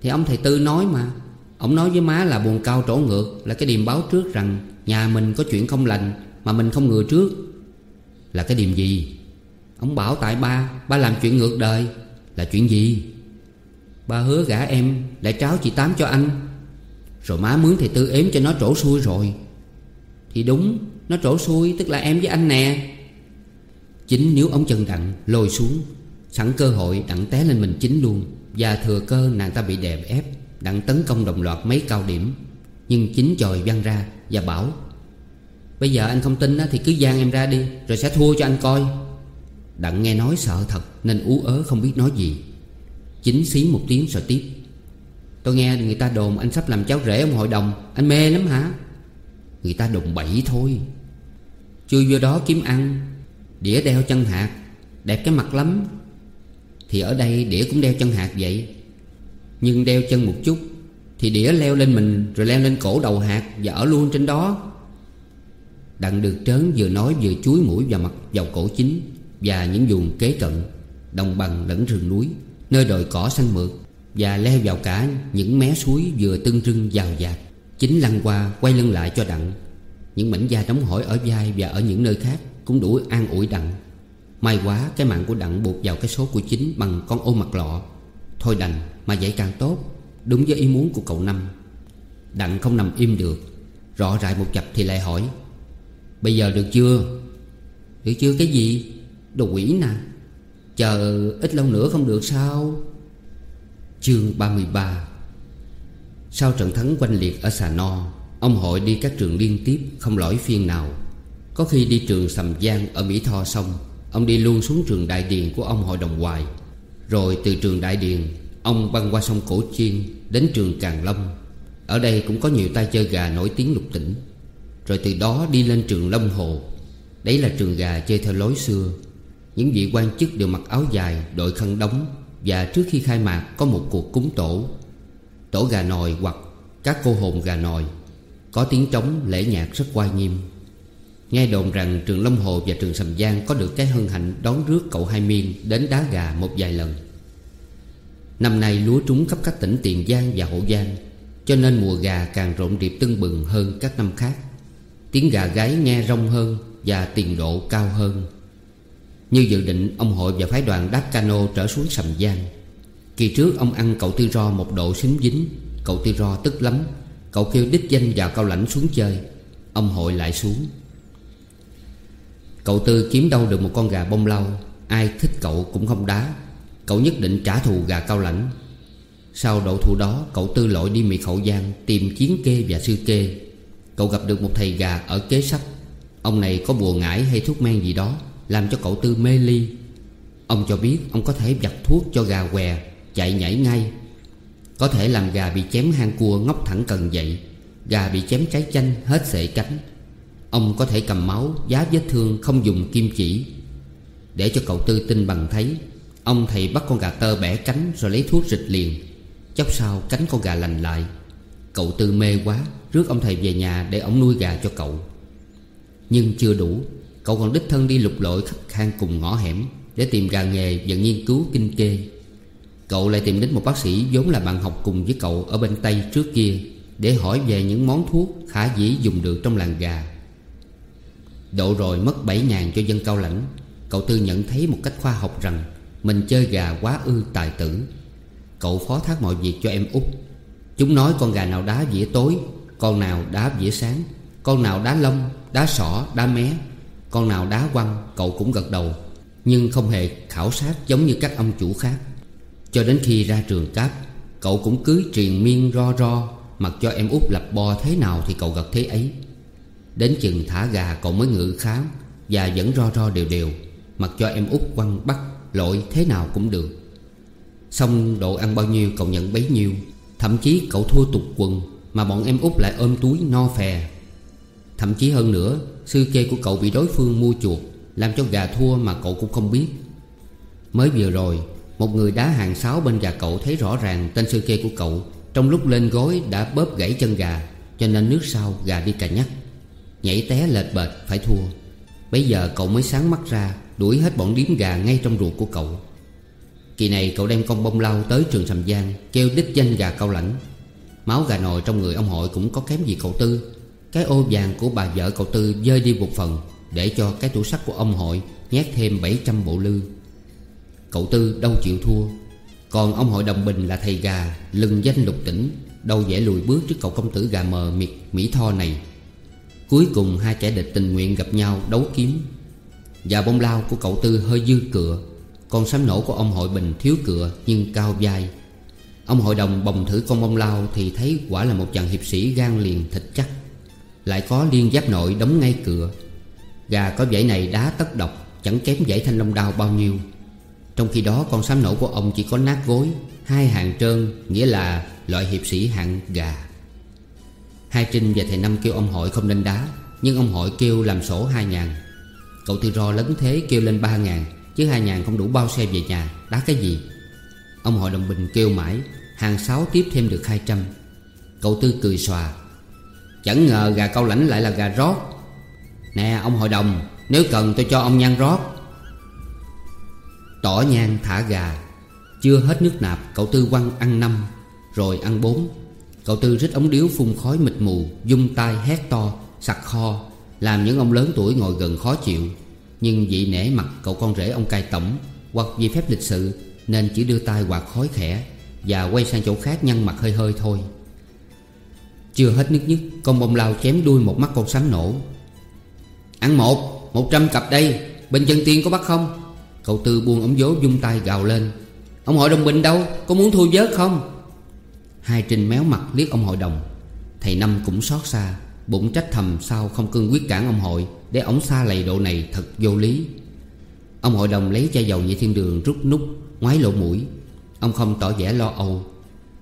Thì ông thầy Tư nói mà. Ông nói với má là buồn cao trổ ngược Là cái điềm báo trước rằng Nhà mình có chuyện không lành Mà mình không ngừa trước. Là cái điềm gì? Ông bảo tại ba Ba làm chuyện ngược đời. Là chuyện gì? Ba hứa gả em Lại tráo chị Tám cho anh. Rồi má mướn thầy Tư ếm cho nó trổ xuôi rồi. Thì đúng, Nó trổ xuôi tức là em với anh nè. Chính nếu ông chân đặng lôi xuống, Sẵn cơ hội đặng té lên mình chính luôn. Và thừa cơ nàng ta bị đè ép Đặng tấn công đồng loạt mấy cao điểm. Nhưng chính chòi văng ra Và bảo, Bây giờ anh không tin thì cứ gian em ra đi, Rồi sẽ thua cho anh coi. Đặng nghe nói sợ thật, Nên ú ớ không biết nói gì. Chính xí một tiếng rồi tiếp, Tôi nghe người ta đồn anh sắp làm cháu rể ông hội đồng, Anh mê lắm hả? Người ta đồn bậy thôi. Chui vô đó kiếm ăn, Đĩa đeo chân hạt, Đẹp cái mặt lắm. Thì ở đây đĩa cũng đeo chân hạt vậy. Nhưng đeo chân một chút, Thì đĩa leo lên mình, Rồi leo lên cổ đầu hạt Và ở luôn trên đó. Đặng được trớn vừa nói vừa chuối mũi vào mặt vào cổ chính Và những vùng kế cận, Đồng bằng lẫn rừng núi, Nơi đồi cỏ xanh mượt Và leo vào cả những mé suối vừa tưng trưng giàu dạt. Chính lăn qua quay lưng lại cho Đặng. Những mảnh da đóng hỏi ở vai và ở những nơi khác Cũng đủ an ủi Đặng. May quá cái mạng của Đặng buộc vào cái số của chính Bằng con ô mặt lọ. Thôi đành, mà vậy càng tốt. Đúng với ý muốn của cậu Năm. Đặng không nằm im được, Rõ rại một chập thì lại hỏi, Bây giờ được chưa? Được chưa cái gì? Đồ quỷ nè. Chờ ít lâu nữa không được sao? Chương 33 Sau trận thắng quanh liệt ở sà No, Ông hội đi các trường liên tiếp Không lỗi phiên nào. Có khi đi trường Sầm Giang ở Mỹ Tho xong Ông đi luôn xuống trường Đại Điền của ông hội đồng hoài. Rồi từ trường Đại Điền, Ông băng qua sông Cổ Chiên Đến trường Càng Long. Ở đây cũng có nhiều tay chơi gà nổi tiếng lục tỉnh. Rồi từ đó đi lên trường Long Hồ. Đấy là trường gà chơi theo lối xưa. Những vị quan chức đều mặc áo dài, Đội khăn đóng, Và trước khi khai mạc có một cuộc cúng tổ. Tổ gà nòi hoặc các cô hồn gà nòi, Có tiếng trống lễ nhạc rất oai nghiêm. Nghe đồn rằng trường Long Hồ và trường Sầm Giang Có được cái hân hạnh đón rước cậu Hai Miên Đến đá gà một vài lần. Năm nay lúa trúng khắp các tỉnh Tiền Giang và Hậu Giang, Cho nên mùa gà càng rộn rịp tưng bừng hơn các năm khác. Tiếng gà gáy nghe rong hơn Và tiền độ cao hơn. Như dự định, ông hội và phái đoàn đáp cano trở xuống Sầm Giang. Kỳ trước, ông ăn cậu Tư Ro một độ xính dính, Cậu Tư Ro tức lắm. Cậu kêu đích danh vào cao lãnh xuống chơi, Ông hội lại xuống. Cậu Tư kiếm đâu được một con gà bông lau, Ai thích cậu cũng không đá. Cậu nhất định trả thù gà cao lãnh. Sau đậu thù đó, Cậu Tư lội đi mì khẩu giang Tìm chiến kê và sư kê. Cậu gặp được một thầy gà ở kế sách. Ông này có bùa ngải hay thuốc men gì đó, Làm cho cậu Tư mê ly. Ông cho biết ông có thể vặt thuốc cho gà què, Chạy nhảy ngay. Có thể làm gà bị chém hang cua ngóc thẳng cần dậy. Gà bị chém trái chanh, hết sệ cánh. Ông có thể cầm máu, Giá vết thương không dùng kim chỉ. Để cho cậu Tư tin bằng thấy, Ông thầy bắt con gà tơ bẻ cánh Rồi lấy thuốc rịch liền. Chốc sau, cánh con gà lành lại. Cậu Tư mê quá, Rước ông thầy về nhà để ông nuôi gà cho cậu. Nhưng chưa đủ, Cậu còn đích thân đi lục lội khắp khang cùng ngõ hẻm Để tìm gà nghề và nghiên cứu kinh kê. Cậu lại tìm đến một bác sĩ vốn là bạn học cùng với cậu ở bên Tây trước kia Để hỏi về những món thuốc khả dĩ dùng được trong làng gà. Độ rồi mất 7 ngàn cho dân cao lãnh. Cậu Tư nhận thấy một cách khoa học rằng Mình chơi gà quá ư tài tử. Cậu phó thác mọi việc cho em út. Chúng nói con gà nào đá dĩa tối Con nào đá dĩa sáng Con nào đá lông, đá sỏ, đá mé Con nào đá quăng Cậu cũng gật đầu. Nhưng không hề khảo sát giống như các ông chủ khác. Cho đến khi ra trường cáp Cậu cũng cứ truyền miên ro ro Mặc cho em út lập bo thế nào thì cậu gật thế ấy. Đến chừng thả gà cậu mới ngự khám Và vẫn ro ro đều đều, Mặc cho em út quăng bắt lội thế nào cũng được. Xong độ ăn bao nhiêu cậu nhận bấy nhiêu, Thậm chí cậu thua tục quần Mà bọn em út lại ôm túi no phè. Thậm chí hơn nữa, Sư kê của cậu bị đối phương mua chuột Làm cho gà thua mà cậu cũng không biết. Mới vừa rồi, Một người đá hàng sáu bên gà cậu thấy rõ ràng tên sư kê của cậu, Trong lúc lên gối đã bóp gãy chân gà, Cho nên nước sau gà đi cà nhắc. Nhảy té lệch bệt, phải thua. Bây giờ cậu mới sáng mắt ra, Đuổi hết bọn điếm gà ngay trong ruột của cậu. Kỳ này cậu đem con bông lau tới trường Sầm Giang, Kêu đích danh gà cao lãnh. Máu gà nồi trong người ông hội cũng có kém gì cậu Tư. Cái ô vàng của bà vợ cậu Tư dơi đi một phần, Để cho cái tủ sắt của ông hội Nhét thêm 700 bộ lư. Cậu Tư đâu chịu thua. Còn ông hội Đồng Bình là thầy gà, Lừng danh lục tỉnh, Đâu dễ lùi bước trước cậu công tử gà mờ miệt, Mỹ Tho này. Cuối cùng hai kẻ địch tình nguyện gặp nhau đấu kiếm. Và bông lao của cậu Tư hơi dư cựa Con sám nổ của ông hội bình thiếu cựa nhưng cao vai Ông hội đồng bồng thử con bông lao Thì thấy quả là một chàng hiệp sĩ gan liền thịt chắc. Lại có liên giáp nội đóng ngay cửa. Gà có vảy này đá tất độc, Chẳng kém vảy thanh long đao bao nhiêu. Trong khi đó con sám nổ của ông chỉ có nát gối, Hai hàng trơn, Nghĩa là loại hiệp sĩ hạng gà. Hai Trinh và thầy Năm kêu ông hội không nên đá, Nhưng ông hội kêu làm sổ hai ngàn. Cậu Tư Ro lấn thế, kêu lên ba ngàn, Chứ hai ngàn không đủ bao xe về nhà, Đá cái gì? Ông hội đồng bình kêu mãi, Hàng sáu tiếp thêm được hai trăm. Cậu Tư cười xòa, Chẳng ngờ gà câu lãnh lại là gà rót. Nè, ông hội đồng, Nếu cần tôi cho ông nhang rót. Tỏ nhang thả gà, Chưa hết nước nạp, Cậu Tư quăng ăn năm, Rồi ăn bốn. Cậu Tư rít ống điếu phun khói mịt mù, Dung tay hét to, Sặc kho, Làm những ông lớn tuổi ngồi gần khó chịu. Nhưng vị nể mặt cậu con rể ông cai tổng, Hoặc vì phép lịch sự, Nên chỉ đưa tay quạt khói khẽ Và quay sang chỗ khác nhăn mặt hơi hơi thôi. Chưa hết nước nhất Con bông lao chém đuôi một mắt con sám nổ. Ăn một Một trăm cặp đây, Bên chân tiên có bắt không? Cậu Tư buông ống vố dung tay gào lên. Ông hội đồng bình đâu, Có muốn thu vớt không? Hai Trinh méo mặt liếc ông hội đồng. Thầy Năm cũng xót xa Bụng trách thầm sao không cương quyết cản ông hội Để ổng xa lầy độ này thật vô lý. Ông hội đồng lấy chai dầu nhị thiên đường rút nút, Ngoái lộ mũi. Ông không tỏ vẻ lo âu.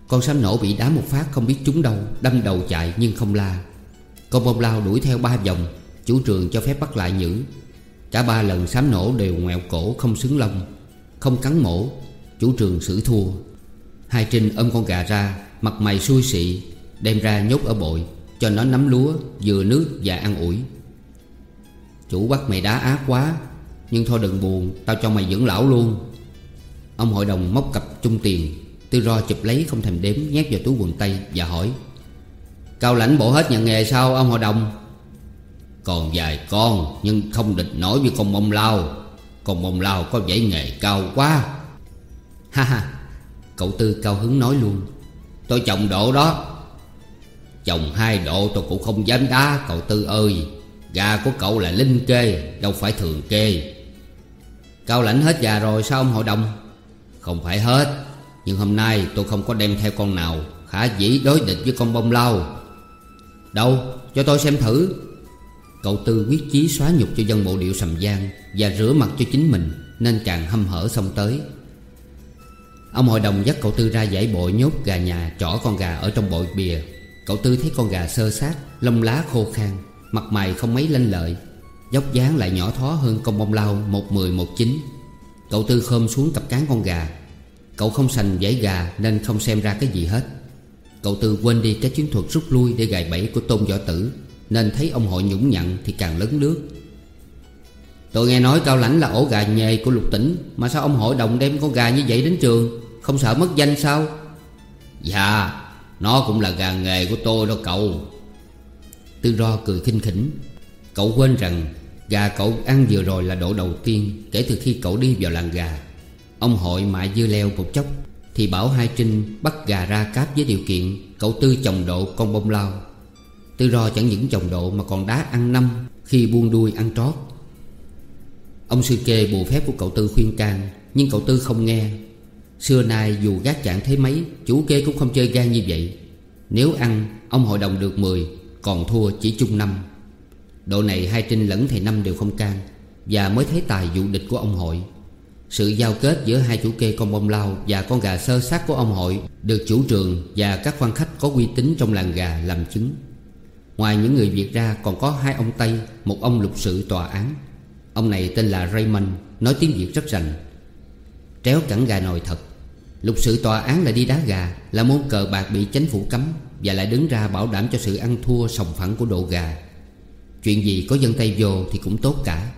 Con sám nổ bị đá một phát không biết trúng đâu, Đâm đầu chạy nhưng không la. Con bông lao đuổi theo ba vòng, Chủ trường cho phép bắt lại nhữ. Cả ba lần sám nổ đều ngoẹo cổ không xứng lông Không cắn mổ, Chủ trường xử thua. Hai Trinh ôm con gà ra Mặt mày xui xị, Đem ra nhốt ở bội, Cho nó nắm lúa, Dừa nước và ăn ủi. Chủ bắt mày đá ác quá, Nhưng thôi đừng buồn, Tao cho mày dưỡng lão luôn. Ông hội đồng móc cặp chung tiền, Tư ro chụp lấy không thèm đếm, Nhét vào túi quần tay và hỏi, Cao lãnh bộ hết nhận nghề sao, ông hội đồng? Còn vài con, Nhưng không địch nổi với con mông lao Con mông lao có dãy nghề cao quá. Ha ha. Cậu Tư cao hứng nói luôn Tôi chồng độ đó. Chồng hai độ tôi cũng không dám đá, cậu Tư ơi. Gà của cậu là linh kê, Đâu phải thường kê. Cao lãnh hết gà rồi, sao ông hội đồng? Không phải hết, Nhưng hôm nay tôi không có đem theo con nào, Khả dĩ đối địch với con bông lau. Đâu, cho tôi xem thử. Cậu Tư quyết chí xóa nhục cho dân bộ điệu sầm giang Và rửa mặt cho chính mình, Nên càng hâm hở xong tới. Ông hội đồng dắt cậu Tư ra giải bội nhốt gà nhà Chỏ con gà ở trong bội bìa. Cậu Tư thấy con gà sơ sát, Lông lá khô khan, Mặt mày không mấy lanh lợi. Dốc dáng lại nhỏ thó hơn con bông lau Một mười một chín. Cậu Tư khom xuống cặp cán con gà. Cậu không sành giải gà Nên không xem ra cái gì hết. Cậu Tư quên đi cái chiến thuật rút lui Để gài bẫy của tôn võ tử, Nên thấy ông hội nhũng nhặn thì càng lớn nước. Tôi nghe nói cao lãnh là ổ gà nhề của lục tỉnh, Mà sao ông hội đồng đem con gà như vậy đến trường? Không sợ mất danh sao? Dạ Nó cũng là gà nghề của tôi đó cậu. Tư ro cười khinh khỉnh. Cậu quên rằng Gà cậu ăn vừa rồi là độ đầu tiên Kể từ khi cậu đi vào làng gà. Ông hội mại dưa leo một chốc, Thì bảo Hai Trinh bắt gà ra cáp với điều kiện Cậu Tư chồng độ con bông lao. Tư ro chẳng những chồng độ mà còn đá ăn năm Khi buông đuôi ăn trót. Ông sư kê bù phép của cậu Tư khuyên can, Nhưng cậu Tư không nghe. Xưa nay dù gác chạng thế mấy, Chủ kê cũng không chơi gan như vậy. Nếu ăn, ông hội đồng được 10 Còn thua chỉ chung năm. Độ này hai Trinh lẫn thầy Năm đều không can, Và mới thấy tài dụ địch của ông hội. Sự giao kết giữa hai chủ kê con bông lao Và con gà sơ sát của ông hội Được chủ trường và các quan khách có uy tín trong làng gà làm chứng. Ngoài những người Việt ra còn có hai ông Tây, Một ông lục sự tòa án. Ông này tên là Raymond, Nói tiếng Việt rất rành. Tréo cẳng gà nồi thật. Lục sự tòa án là đi đá gà Là môn cờ bạc bị chánh phủ cấm Và lại đứng ra bảo đảm cho sự ăn thua sòng phẳng của độ gà. Chuyện gì có dân tay vô thì cũng tốt cả.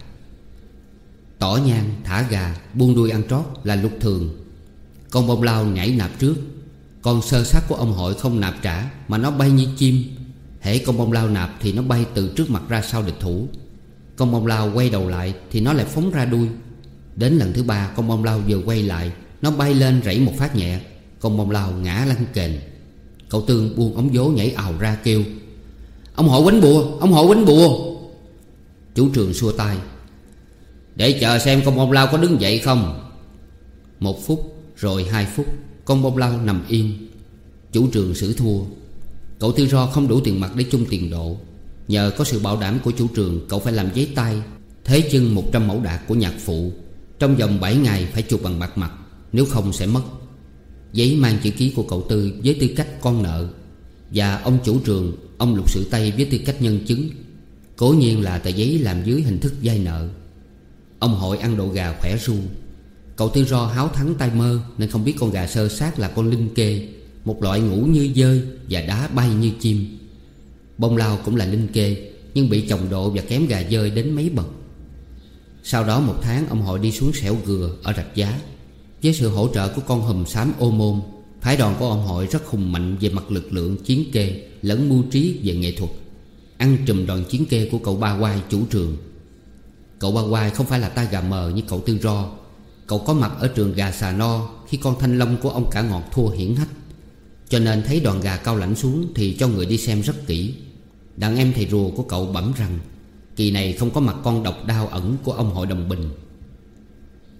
Tỏ nhang, thả gà, buông đuôi ăn trót là lục thường. Con bông lao nhảy nạp trước. Con sơ sát của ông hội không nạp trả Mà nó bay như chim. Hễ con bông lao nạp thì nó bay từ trước mặt ra sau địch thủ. Con bông lao quay đầu lại thì nó lại phóng ra đuôi. Đến lần thứ ba, con bông lao vừa quay lại, Nó bay lên rảy một phát nhẹ. Con bông lao ngã lăn kềnh. Cậu Tương buông ống vố nhảy ào ra kêu, Ông hội quánh bùa, Ông hội quánh bùa! Chủ trường xua tay, Để chờ xem con bông lao có đứng dậy không. Một phút, Rồi hai phút, Con bông lao nằm yên. Chủ trường xử thua, Cậu Tư Ro không đủ tiền mặt để chung tiền độ. Nhờ có sự bảo đảm của chủ trường, Cậu phải làm giấy tay, Thế chân 100 mẫu đạt của nhạc phụ. Trong vòng 7 ngày phải chụp bằng bạc mặt, Nếu không sẽ mất. Giấy mang chữ ký của cậu Tư với tư cách con nợ. Và ông chủ trường, Ông lục sự Tây với tư cách nhân chứng. Cố nhiên là tờ giấy làm dưới hình thức vay nợ. Ông hội ăn độ gà khỏe ru. Cậu Tư Ro háo thắng tay mơ, Nên không biết con gà sơ sát là con linh kê. Một loại ngủ như dơi Và đá bay như chim. Bông lao cũng là linh kê, Nhưng bị chồng độ và kém gà dơi đến mấy bậc. Sau đó một tháng, ông hội đi xuống sẹo gừa Ở rạch giá Với sự hỗ trợ của con hùm xám ô môn. Phái đoàn của ông hội rất hùng mạnh Về mặt lực lượng, chiến kê, Lẫn mưu trí về nghệ thuật. Ăn trùm đoàn chiến kê của cậu ba quai chủ trường. Cậu ba quai không phải là tai gà mờ như cậu tư ro. Cậu có mặt ở trường gà xà no Khi con thanh long của ông cả ngọt thua hiển hách. Cho nên thấy đoàn gà cao lãnh xuống Thì cho người đi xem rất kỹ. Đàn em thầy rùa của cậu bẩm rằng Kỳ này không có mặt con độc đao ẩn của ông hội đồng Bình.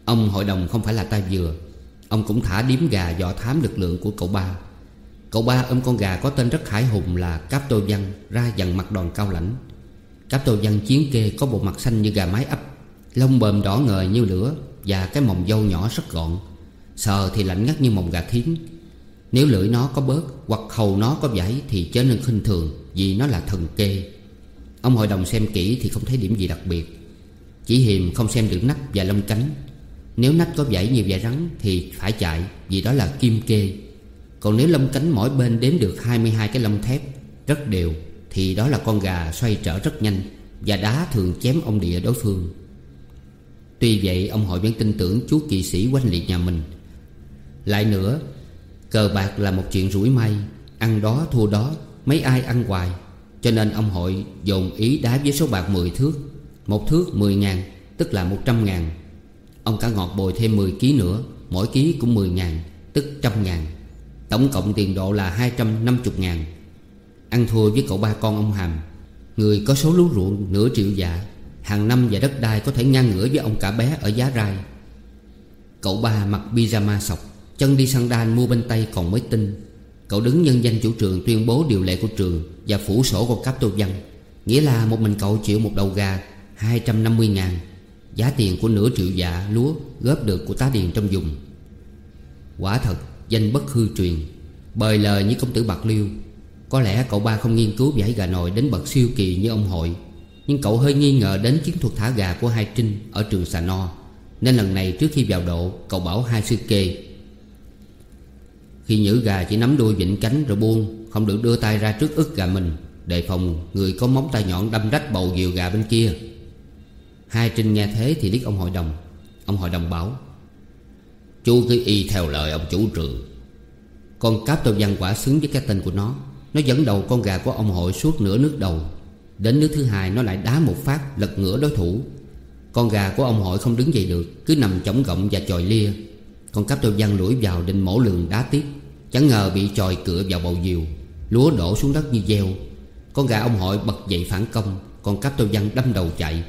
Ông hội đồng không phải là tai vừa. Ông cũng thả điếm gà dò thám lực lượng của cậu ba. Cậu ba ôm con gà có tên rất hải hùng là Cáp Tô Văn, ra dằn mặt đoàn cao lãnh. Cáp Tô Văn chiến kê có bộ mặt xanh như gà mái ấp, Lông bờm đỏ ngời như lửa Và cái mồng dâu nhỏ rất gọn. Sờ thì lạnh ngắt như mồng gà thiến Nếu lưỡi nó có bớt Hoặc hầu nó có vảy Thì chớ nên khinh thường Vì nó là thần kê. Ông hội đồng xem kỹ thì không thấy điểm gì đặc biệt. Chỉ hiềm không xem được nắp và lông cánh. Nếu nách có vảy nhiều vảy rắn Thì phải chạy, Vì đó là kim kê. Còn nếu lông cánh mỗi bên đếm được 22 cái lông thép, Rất đều, Thì đó là con gà xoay trở rất nhanh Và đá thường chém ông địa đối phương. Tuy vậy, ông hội vẫn tin tưởng chú kỵ sĩ quanh liệt nhà mình. Lại nữa, Cờ bạc là một chuyện rủi may, Ăn đó thua đó, Mấy ai ăn hoài. Cho nên ông hội dồn ý đá với số bạc 10 thước. Một thước 10 ngàn, Tức là 100 ngàn. Ông cả ngọt bồi thêm 10 ký nữa, Mỗi ký cũng 10 ngàn, Tức trăm ngàn. Tổng cộng tiền độ là 250 ngàn. Ăn thua với cậu ba con ông Hàm. Người có số lúa ruộng nửa triệu dạ Hàng năm và đất đai có thể ngang ngửa với ông cả bé ở giá rai. Cậu ba mặc pyjama sọc, Chân đi sang đan mua bên tay còn mới tinh. Cậu đứng nhân danh chủ trường tuyên bố điều lệ của trường Và phủ sổ của cáp tô văn. Nghĩa là một mình cậu chịu một đầu gà 250 ngàn. Giá tiền của nửa triệu dạ lúa, góp được của tá điền trong vùng. Quả thật, Danh bất hư truyền. Bời lời như công tử Bạc Liêu. Có lẽ cậu ba không nghiên cứu giải gà nồi đến bậc siêu kỳ như ông hội. Nhưng cậu hơi nghi ngờ đến chiến thuật thả gà của hai Trinh Ở trường Sà No. Nên lần này trước khi vào độ, Cậu bảo hai sư kê. Khi nhử gà chỉ nắm đuôi vịnh cánh rồi buông, Không được đưa tay ra trước ức gà mình. Đề phòng người có móng tay nhọn đâm rách bầu diều gà bên kia. Hai Trinh nghe thế thì liếc ông hội đồng. Ông hội đồng bảo Chú cứ y theo lời ông chủ trường Con cáp tàu văn quả xứng với cái tên của nó. Nó dẫn đầu con gà của ông hội suốt nửa nước đầu. Đến nước thứ hai nó lại đá một phát, lật ngửa đối thủ. Con gà của ông hội không đứng dậy được, Cứ nằm chổng gọng và chòi lia. Con cáp tôi văn lũi vào định mổ lường đá tiếp. Chẳng ngờ bị chòi cửa vào bầu diều, Lúa đổ xuống đất như gieo. Con gà ông hội bật dậy phản công, còn cáp tô văn đâm đầu chạy.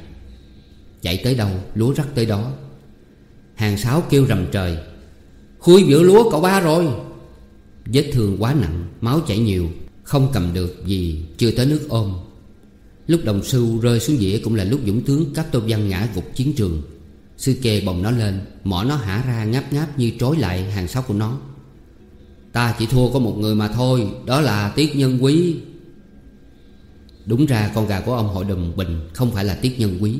Chạy tới đâu, lúa rắc tới đó. Hàng sáu kêu rầm trời, Khui giữa lúa cậu ba rồi. Vết thương quá nặng, Máu chảy nhiều, Không cầm được vì chưa tới nước ôm. Lúc đồng sưu rơi xuống dĩa Cũng là lúc dũng tướng cáp tô văn ngã gục chiến trường. Sư kê bồng nó lên, Mỏ nó hả ra ngáp ngáp như trối lại hàng sáu của nó. Ta chỉ thua có một người mà thôi, Đó là Tiết Nhân Quý. Đúng ra con gà của ông hội đùm bình Không phải là Tiết Nhân Quý,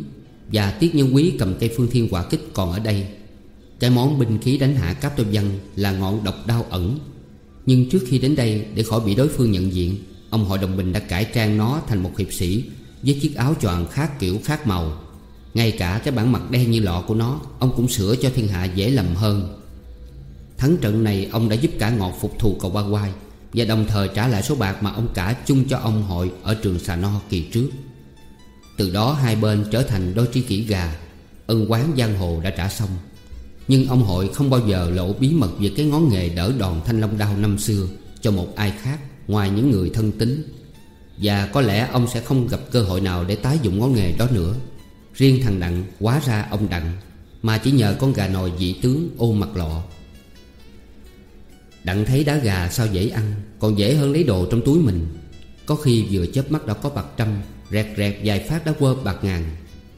Và Tiết Nhân Quý cầm cây phương thiên quả kích còn ở đây. Cái món binh khí đánh hạ cáp tô văn Là ngọn độc đao ẩn. Nhưng trước khi đến đây, Để khỏi bị đối phương nhận diện, Ông hội đồng bình đã cải trang nó thành một hiệp sĩ, Với chiếc áo choàng khác kiểu khác màu. Ngay cả cái bản mặt đen như lọ của nó, Ông cũng sửa cho thiên hạ dễ lầm hơn. Thắng trận này ông đã giúp cả ngọt phục thù cầu ba quai, Và đồng thời trả lại số bạc mà ông cả chung cho ông hội Ở trường sà no kỳ trước. Từ đó hai bên trở thành đôi tri kỷ gà, Ân quán giang hồ đã trả xong. Nhưng ông hội không bao giờ lộ bí mật Về cái ngón nghề đỡ đòn thanh long đao năm xưa Cho một ai khác Ngoài những người thân tín. Và có lẽ ông sẽ không gặp cơ hội nào Để tái dụng ngón nghề đó nữa. Riêng thằng Đặng quá ra ông Đặng, Mà chỉ nhờ con gà nồi dị tướng ô mặt lọ. Đặng thấy đá gà sao dễ ăn, Còn dễ hơn lấy đồ trong túi mình. Có khi vừa chớp mắt đã có bạc trăm, Rẹt rẹt vài phát đã quơ bạc ngàn.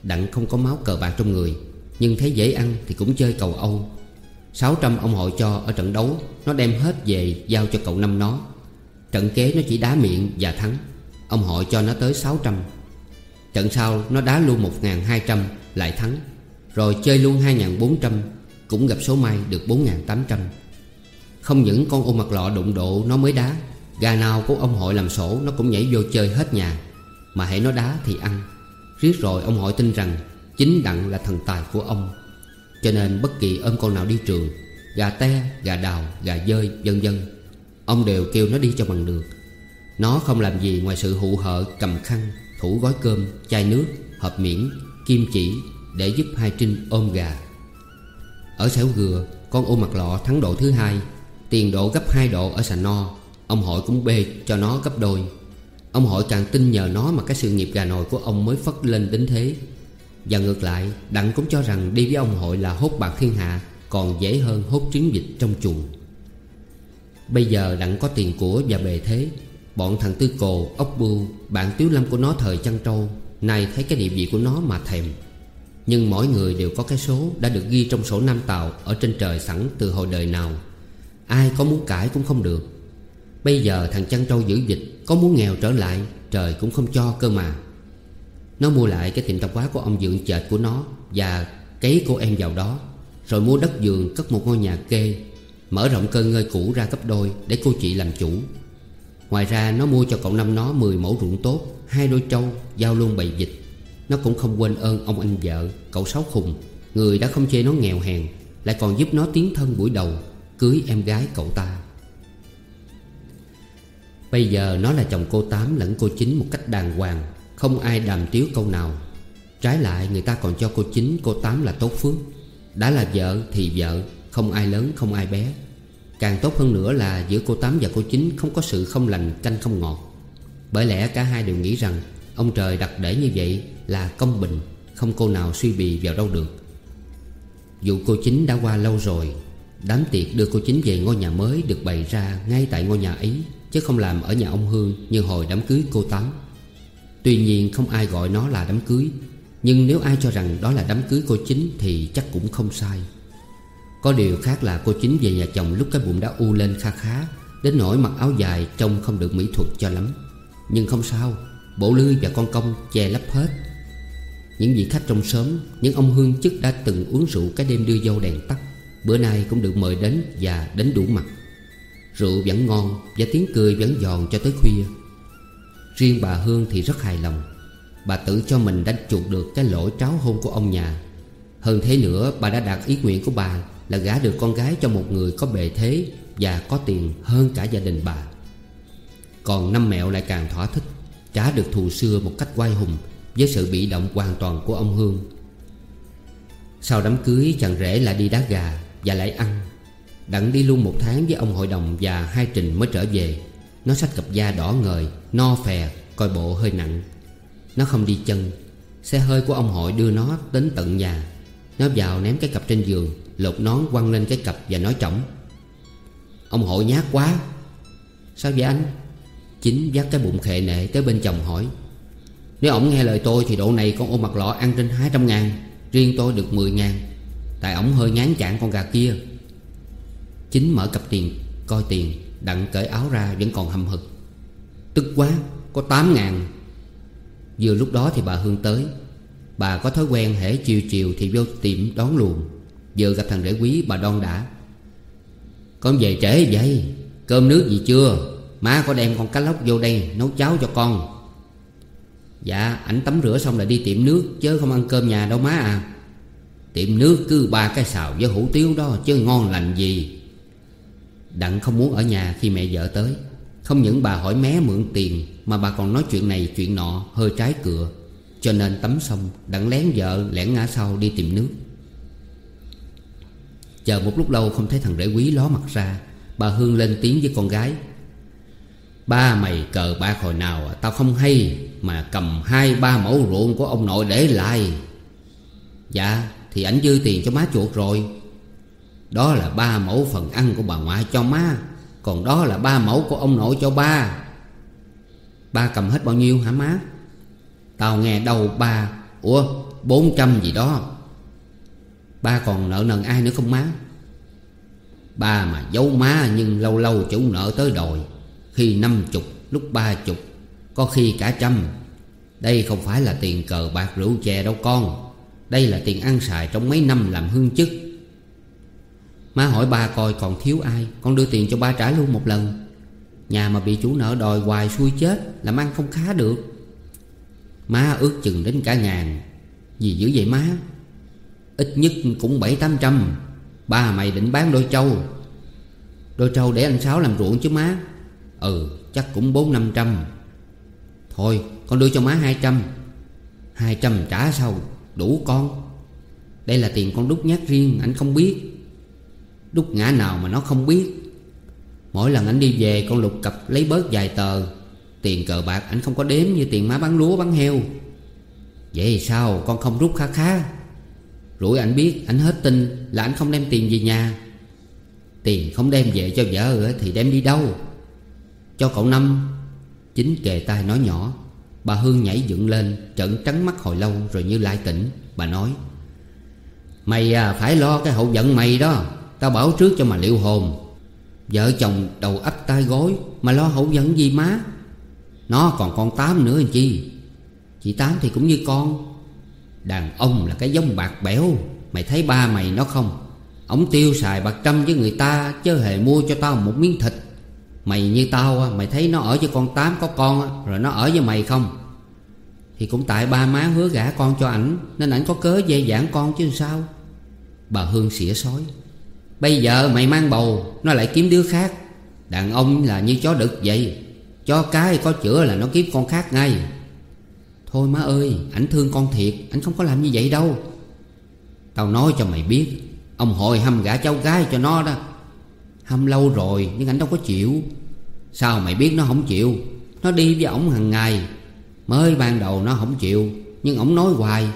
Đặng không có máu cờ bạc trong người, Nhưng thấy dễ ăn thì cũng chơi cầu Âu. Sáu trăm ông hội cho ở trận đấu, Nó đem hết về giao cho cậu năm nó. Trận kế nó chỉ đá miệng và thắng, Ông hội cho nó tới 600 Trận sau nó đá luôn 1.200 lại thắng. Rồi chơi luôn 2.400 Cũng gặp số may được 4.800 không những con ô mặt lọ đụng độ nó mới đá Gà nào của ông hội làm sổ Nó cũng nhảy vô chơi hết nhà. Mà hãy nó đá thì ăn. Riết rồi ông hội tin rằng Chính Đặng là thần tài của ông. Cho nên bất kỳ ôm con nào đi trường Gà te, gà đào, gà dơi, vân vân Ông đều kêu nó đi cho bằng được. Nó không làm gì ngoài sự hụ hợ cầm khăn Thủ gói cơm, chai nước, hộp miễn, kim chỉ Để giúp hai Trinh ôm gà. Ở xẻo gừa Con ô mặt lọ thắng độ thứ hai Tiền độ gấp hai độ ở sà no Ông hội cũng bê cho nó gấp đôi. Ông hội càng tin nhờ nó mà cái sự nghiệp gà nồi của ông mới phất lên đến thế. Và ngược lại Đặng cũng cho rằng đi với ông hội là hốt bạc thiên hạ Còn dễ hơn hốt trứng vịt trong chuồng. Bây giờ đặng có tiền của và bề thế. Bọn thằng Tư Cồ, ốc bưu Bạn Tiếu Lâm của nó thời chăn trâu Nay thấy cái địa vị của nó mà thèm. Nhưng mỗi người đều có cái số Đã được ghi trong sổ Nam Tàu Ở trên trời sẵn từ hồi đời nào. Ai có muốn cãi cũng không được. Bây giờ thằng chăn trâu giữ dịch, Có muốn nghèo trở lại, Trời cũng không cho cơ mà. Nó mua lại cái tiệm tạp hóa của ông dượng chợt của nó Và cấy cô em vào đó, Rồi mua đất vườn cất một ngôi nhà kê, Mở rộng cơ ngơi cũ ra gấp đôi Để cô chị làm chủ. Ngoài ra, nó mua cho cậu năm nó 10 mẫu ruộng tốt, hai đôi trâu, Giao luôn bầy dịch. Nó cũng không quên ơn ông anh vợ, Cậu Sáu Khùng, Người đã không chê nó nghèo hèn, Lại còn giúp nó tiến thân buổi đầu. Cưới em gái cậu ta. Bây giờ nó là chồng cô Tám lẫn cô Chính một cách đàng hoàng, Không ai đàm tiếu câu nào. Trái lại, người ta còn cho cô Chính cô Tám là tốt phước. Đã là vợ thì vợ, Không ai lớn, không ai bé. Càng tốt hơn nữa là giữa cô Tám và cô Chính Không có sự không lành, canh không ngọt. Bởi lẽ cả hai đều nghĩ rằng, Ông trời đặt để như vậy là công bình, Không cô nào suy bì vào đâu được. Dù cô Chính đã qua lâu rồi Đám tiệc đưa cô Chính về ngôi nhà mới Được bày ra ngay tại ngôi nhà ấy, Chứ không làm ở nhà ông Hương Như hồi đám cưới cô Tám. Tuy nhiên không ai gọi nó là đám cưới, Nhưng nếu ai cho rằng đó là đám cưới cô Chính Thì chắc cũng không sai. Có điều khác là cô Chính về nhà chồng Lúc cái bụng đã u lên kha khá, Đến nỗi mặc áo dài trông không được mỹ thuật cho lắm. Nhưng không sao Bộ lươi và con công che lấp hết. Những vị khách trong sớm Những ông hương chức đã từng uống rượu Cái đêm đưa dâu đèn tắt. Bữa nay cũng được mời đến và đến đủ mặt. Rượu vẫn ngon Và tiếng cười vẫn giòn cho tới khuya. Riêng bà Hương thì rất hài lòng. Bà tự cho mình đã chuộc được cái lỗi tráo hôn của ông nhà. Hơn thế nữa, bà đã đạt ý nguyện của bà Là gả được con gái cho một người có bề thế Và có tiền hơn cả gia đình bà. Còn năm mẹo lại càng thỏa thích, Trả được thù xưa một cách quay hùng Với sự bị động hoàn toàn của ông Hương. Sau đám cưới, chàng rể lại đi đá gà. Và lại ăn. Đặng đi luôn một tháng với ông hội đồng Và hai trình mới trở về. Nó xách cặp da đỏ ngời, No phè, Coi bộ hơi nặng. Nó không đi chân. Xe hơi của ông hội đưa nó đến tận nhà. Nó vào ném cái cặp trên giường, Lột nón quăng lên cái cặp và nói trỏng. Ông hội nhát quá. Sao vậy anh? Chính dắt cái bụng khệ nệ tới bên chồng hỏi. Nếu ổng nghe lời tôi thì độ này con ôm mặt lọ ăn trên 200 ngàn, Riêng tôi được 10 ngàn. Tại ổng hơi ngán chạng con gà kia. Chính mở cặp tiền, Coi tiền, Đặng cởi áo ra vẫn còn hầm hực. Tức quá, Có 8 ngàn. Vừa lúc đó thì bà Hương tới. Bà có thói quen hễ chiều chiều thì vô tiệm đón luồng. Vừa gặp thằng rể quý, bà đon đã. Con về trễ vậy? Cơm nước gì chưa? Má có đem con cá lóc vô đây nấu cháo cho con. Dạ ảnh tắm rửa xong là đi tiệm nước, Chứ không ăn cơm nhà đâu má à. Tiệm nước cứ ba cái xào với hủ tiếu đó, Chứ ngon lành gì. Đặng không muốn ở nhà khi mẹ vợ tới. Không những bà hỏi mé mượn tiền, Mà bà còn nói chuyện này chuyện nọ, Hơi trái cửa. Cho nên tắm xong, Đặng lén vợ lẻn ngã sau đi tìm nước. Chờ một lúc lâu không thấy thằng rể quý ló mặt ra, Bà Hương lên tiếng với con gái. Ba mày cờ bạc hồi nào à? Tao không hay Mà cầm hai ba mẫu ruộng của ông nội để lại. Dạ. Thì ảnh dư tiền cho má chuột rồi. Đó là ba mẫu phần ăn của bà ngoại cho má, Còn đó là ba mẫu của ông nội cho ba. Ba cầm hết bao nhiêu hả má? Tao nghe đâu ba, Ủa, bốn trăm gì đó. Ba còn nợ nần ai nữa không má? Ba mà giấu má nhưng lâu lâu chủ nợ tới đòi, Khi năm chục, lúc ba chục, Có khi cả trăm. Đây không phải là tiền cờ bạc rượu chè đâu con. Đây là tiền ăn xài trong mấy năm làm hương chức. Má hỏi ba coi còn thiếu ai, Con đưa tiền cho ba trả luôn một lần. Nhà mà bị chủ nợ đòi hoài xui chết Làm ăn không khá được. Má ước chừng đến cả ngàn Gì dữ vậy má. Ít nhất cũng bảy tám trăm, Ba mày định bán đôi trâu. Đôi trâu để anh Sáu làm ruộng chứ má. Ừ chắc cũng bốn năm trăm. Thôi, con đưa cho má hai trăm. Hai trăm trả sau. Đủ con. Đây là tiền con đúc nhát riêng, Anh không biết. Đúc ngã nào mà nó không biết. Mỗi lần anh đi về, con lục cặp lấy bớt vài tờ. Tiền cờ bạc anh không có đếm như tiền má bán lúa, bán heo. Vậy sao? Con không rút khá khá. Rủi anh biết, anh hết tin là anh không đem tiền về nhà. Tiền không đem về cho vợ thì đem đi đâu? Cho cậu Năm, Chính kề tai nói nhỏ. Bà Hương nhảy dựng lên Trận trắng mắt hồi lâu rồi như lại tỉnh. Bà nói Mày à, phải lo cái hậu giận mày đó. Tao bảo trước cho mà liệu hồn. Vợ chồng đầu ấp tai gối Mà lo hậu giận gì má? Nó còn con Tám nữa anh chi? Chị Tám thì cũng như con. Đàn ông là cái giống bạc bẽo. Mày thấy ba mày nó không? Ông tiêu xài bạc trăm với người ta Chứ hề mua cho tao một miếng thịt. Mày như tao Mày thấy nó ở với con Tám có con Rồi nó ở với mày không? Thì cũng tại ba má hứa gả con cho ảnh, Nên ảnh có cớ dây dãn con chứ sao? Bà Hương xỉa sói Bây giờ mày mang bầu, Nó lại kiếm đứa khác. Đàn ông là như chó đực vậy Cho cái có chữa là nó kiếm con khác ngay. Thôi má ơi, Ảnh thương con thiệt, Ảnh không có làm như vậy đâu. Tao nói cho mày biết, Ông hội hâm gả cháu gái cho nó đó. Hâm lâu rồi, nhưng ảnh đâu có chịu. Sao mày biết nó không chịu? Nó đi với ổng hàng ngày. Mới ban đầu nó không chịu, Nhưng ổng nói hoài.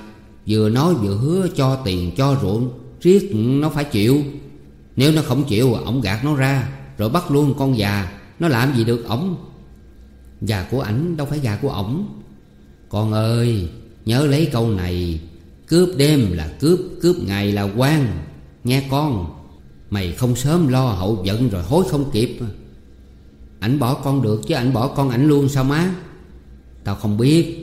Vừa nói vừa hứa cho tiền, cho ruộng, Riết nó phải chịu. Nếu nó không chịu, ổng gạt nó ra, Rồi bắt luôn con già. Nó làm gì được ổng? Già của ảnh đâu phải già của ổng. Con ơi, Nhớ lấy câu này. Cướp đêm là cướp Cướp ngày là quan. Nghe con. Mày không sớm lo hậu giận rồi hối không kịp. Ảnh bỏ con được chứ ảnh bỏ con ảnh luôn sao má? Tao không biết.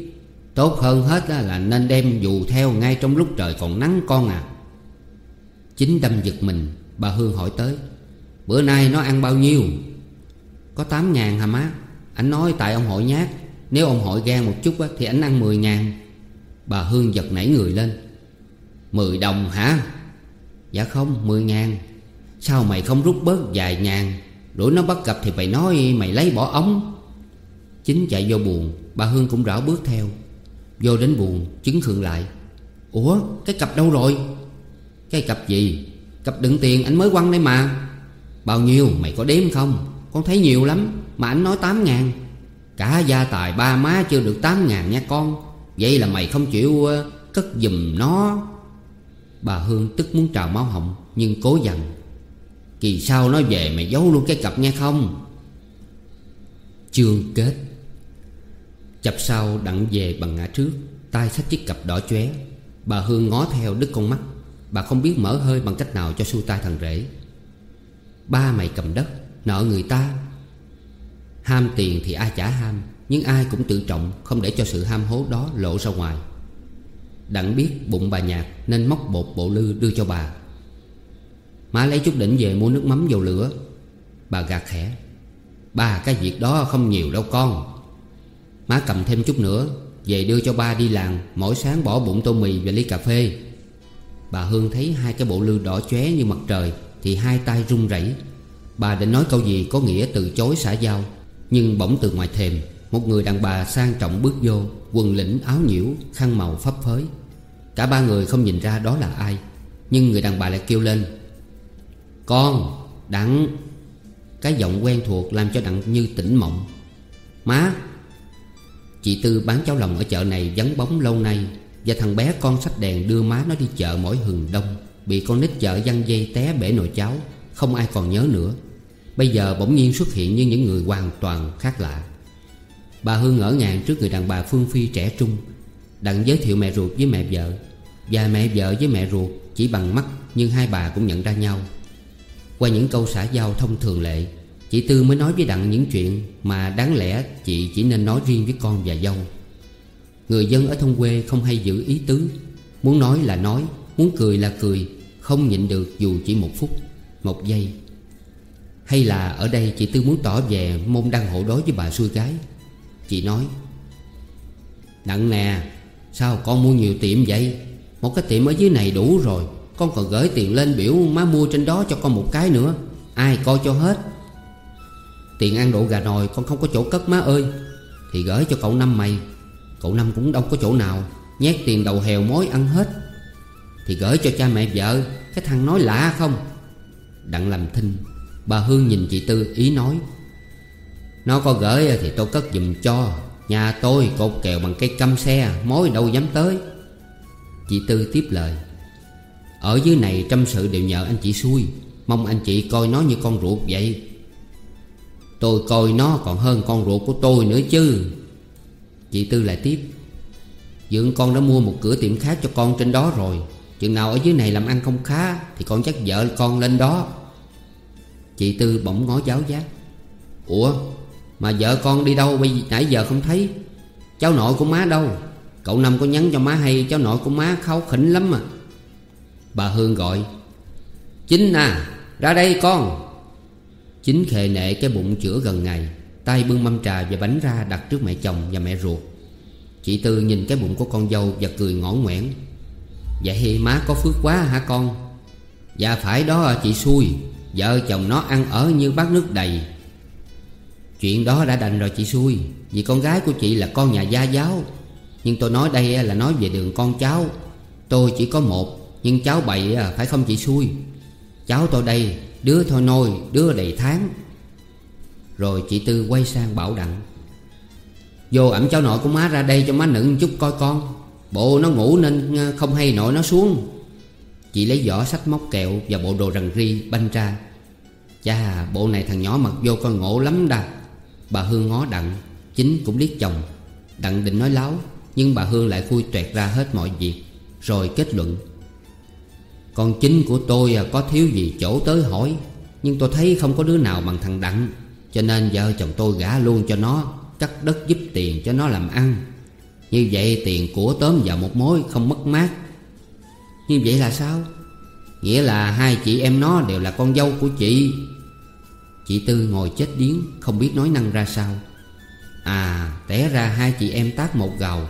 Tốt hơn hết là nên đem dù theo ngay trong lúc trời còn nắng con à. Chính đâm giật mình, Bà Hương hỏi tới, Bữa nay nó ăn bao nhiêu? Có 8 ngàn hả má. Ảnh nói, tại ông hội nhát, Nếu ông hội gan một chút thì ảnh ăn 10 ngàn. Bà Hương giật nảy người lên, Mười đồng hả? Dạ không, mười ngàn. Sao mày không rút bớt vài ngàn? Rủi nó bắt gặp thì mày nói, mày lấy bỏ ống. Chính chạy vô buồn, Bà Hương cũng rảo bước theo. Vô đến buồn, chứng khựng lại. Ủa, cái cặp đâu rồi? Cái cặp gì? Cặp đựng tiền anh mới quăng đây mà. Bao nhiêu, mày có đếm không? Con thấy nhiều lắm, Mà anh nói 8 ngàn. Cả gia tài ba má chưa được 8 ngàn nha con. Vậy là mày không chịu ờ, cất giùm nó. Bà Hương tức muốn trào máu họng, Nhưng cố dằn. Kỳ sau nó về mày giấu luôn cái cặp nghe không? Chương kết. Chập sau đặng về bằng ngã trước, tay xách chiếc cặp đỏ chóe. Bà Hương ngó theo đứt con mắt. Bà không biết mở hơi bằng cách nào cho xu tay thằng rể. Ba mày cầm đất, Nợ người ta. Ham tiền thì ai chả ham, Nhưng ai cũng tự trọng, Không để cho sự ham hố đó lộ ra ngoài. Đặng biết bụng bà nhạt Nên móc bột bộ lư đưa cho bà. Má lấy chút đỉnh về mua nước mắm dầu lửa. Bà gạt khẽ. Ba, cái việc đó không nhiều đâu con. Má cầm thêm chút nữa, Về đưa cho ba đi làng Mỗi sáng bỏ bụng tô mì và ly cà phê. Bà Hương thấy hai cái bộ lư đỏ chóe như mặt trời, Thì hai tay run rẩy. Bà định nói câu gì có nghĩa từ chối xã giao, Nhưng bỗng từ ngoài thềm, Một người đàn bà sang trọng bước vô, Quần lĩnh áo nhiễu, Khăn màu phấp phới. Cả ba người không nhìn ra đó là ai, Nhưng người đàn bà lại kêu lên con Đặng, Cái giọng quen thuộc làm cho Đặng như tỉnh mộng. Má, Chị Tư bán cháo lòng ở chợ này vắng bóng lâu nay Và thằng bé con sách đèn đưa má nó đi chợ mỗi hừng đông, Bị con nít chợ văng dây té bể nồi cháo, Không ai còn nhớ nữa. Bây giờ bỗng nhiên xuất hiện như những người hoàn toàn khác lạ. Bà Hương ngỡ ngàng trước người đàn bà Phương Phi trẻ trung. Đặng giới thiệu mẹ ruột với mẹ vợ. Và mẹ vợ với mẹ ruột chỉ bằng mắt, Nhưng hai bà cũng nhận ra nhau. Qua những câu xã giao thông thường lệ. Chị Tư mới nói với Đặng những chuyện Mà đáng lẽ chị chỉ nên nói riêng với con và dâu. Người dân ở thôn quê không hay giữ ý tứ, Muốn nói là nói, Muốn cười là cười, Không nhịn được dù chỉ một phút, Một giây. Hay là ở đây chị Tư muốn tỏ về Môn đăng hộ đối với bà xui gái Chị nói, Đặng nè, Sao con mua nhiều tiệm vậy? Một cái tiệm ở dưới này đủ rồi. Con còn gửi tiền lên biểu má mua trên đó cho con một cái nữa. Ai coi cho hết. Tiền ăn độ gà nồi con không có chỗ cất, má ơi. Thì gửi cho cậu Năm mày. Cậu Năm cũng đâu có chỗ nào. Nhét tiền đầu hèo mối ăn hết. Thì gửi cho cha mẹ vợ. Cái thằng nói lạ không? Đặng làm thinh, Bà Hương nhìn chị Tư ý nói. Nó có gửi thì tôi cất giùm cho. Nhà tôi cột kèo bằng cây căm xe, Mối đâu dám tới. Chị Tư tiếp lời. Ở dưới này trăm sự đều nhờ anh chị xui. Mong anh chị coi nó như con ruột vậy. Tôi coi nó còn hơn con ruột của tôi nữa chứ. Chị Tư lại tiếp. Dượng con đã mua một cửa tiệm khác cho con trên đó rồi. Chừng nào ở dưới này làm ăn không khá Thì con chắc vợ con lên đó. Chị Tư bỗng ngó giáo giác. Ủa, mà vợ con đi đâu bây nãy giờ không thấy? Cháu nội của má đâu? Cậu Năm có nhắn cho má hay, Cháu nội của má kháo khỉnh lắm mà Bà Hương gọi, Chính à ra đây con. Chính khề nệ cái bụng chữa gần ngày, tay bưng mâm trà và bánh ra đặt trước mẹ chồng và mẹ ruột. Chị Tư nhìn cái bụng của con dâu và cười ngõ ngoẻn, Vậy má có phước quá hả con? Dạ phải đó à, chị xui, Vợ chồng nó ăn ở như bát nước đầy. Chuyện đó đã đành rồi chị xui, Vì con gái của chị là con nhà gia giáo. Nhưng tôi nói đây là nói về đường con cháu. Tôi chỉ có một nhưng cháu bậy phải không chị xui? Cháu tôi đây, Đứa thôi nôi, Đứa đầy tháng. Rồi chị Tư quay sang bảo Đặng. Vô ẩm cháu nội của má ra đây cho má nựng chút coi con. Bộ nó ngủ nên ờ, không hay nội nó xuống. Chị lấy giỏ sách móc kẹo Và bộ đồ rằn ri banh ra. Chà bộ này thằng nhỏ mặc vô con ngộ lắm đà. Bà Hương ngó Đặng, Chính cũng liếc chồng. Đặng định nói láo, Nhưng bà Hương lại khui tuẹt ra hết mọi việc. Rồi kết luận. Con chính của tôi à, có thiếu gì chỗ tới hỏi. Nhưng tôi thấy không có đứa nào bằng thằng Đặng, Cho nên vợ chồng tôi gả luôn cho nó, Cắt đất giúp tiền cho nó làm ăn. Như vậy tiền của tóm vào một mối không mất mát. Như vậy là sao? Nghĩa là hai chị em nó đều là con dâu của chị. Chị Tư ngồi chết điếng, Không biết nói năng ra sao. À té ra hai chị em tác một gầu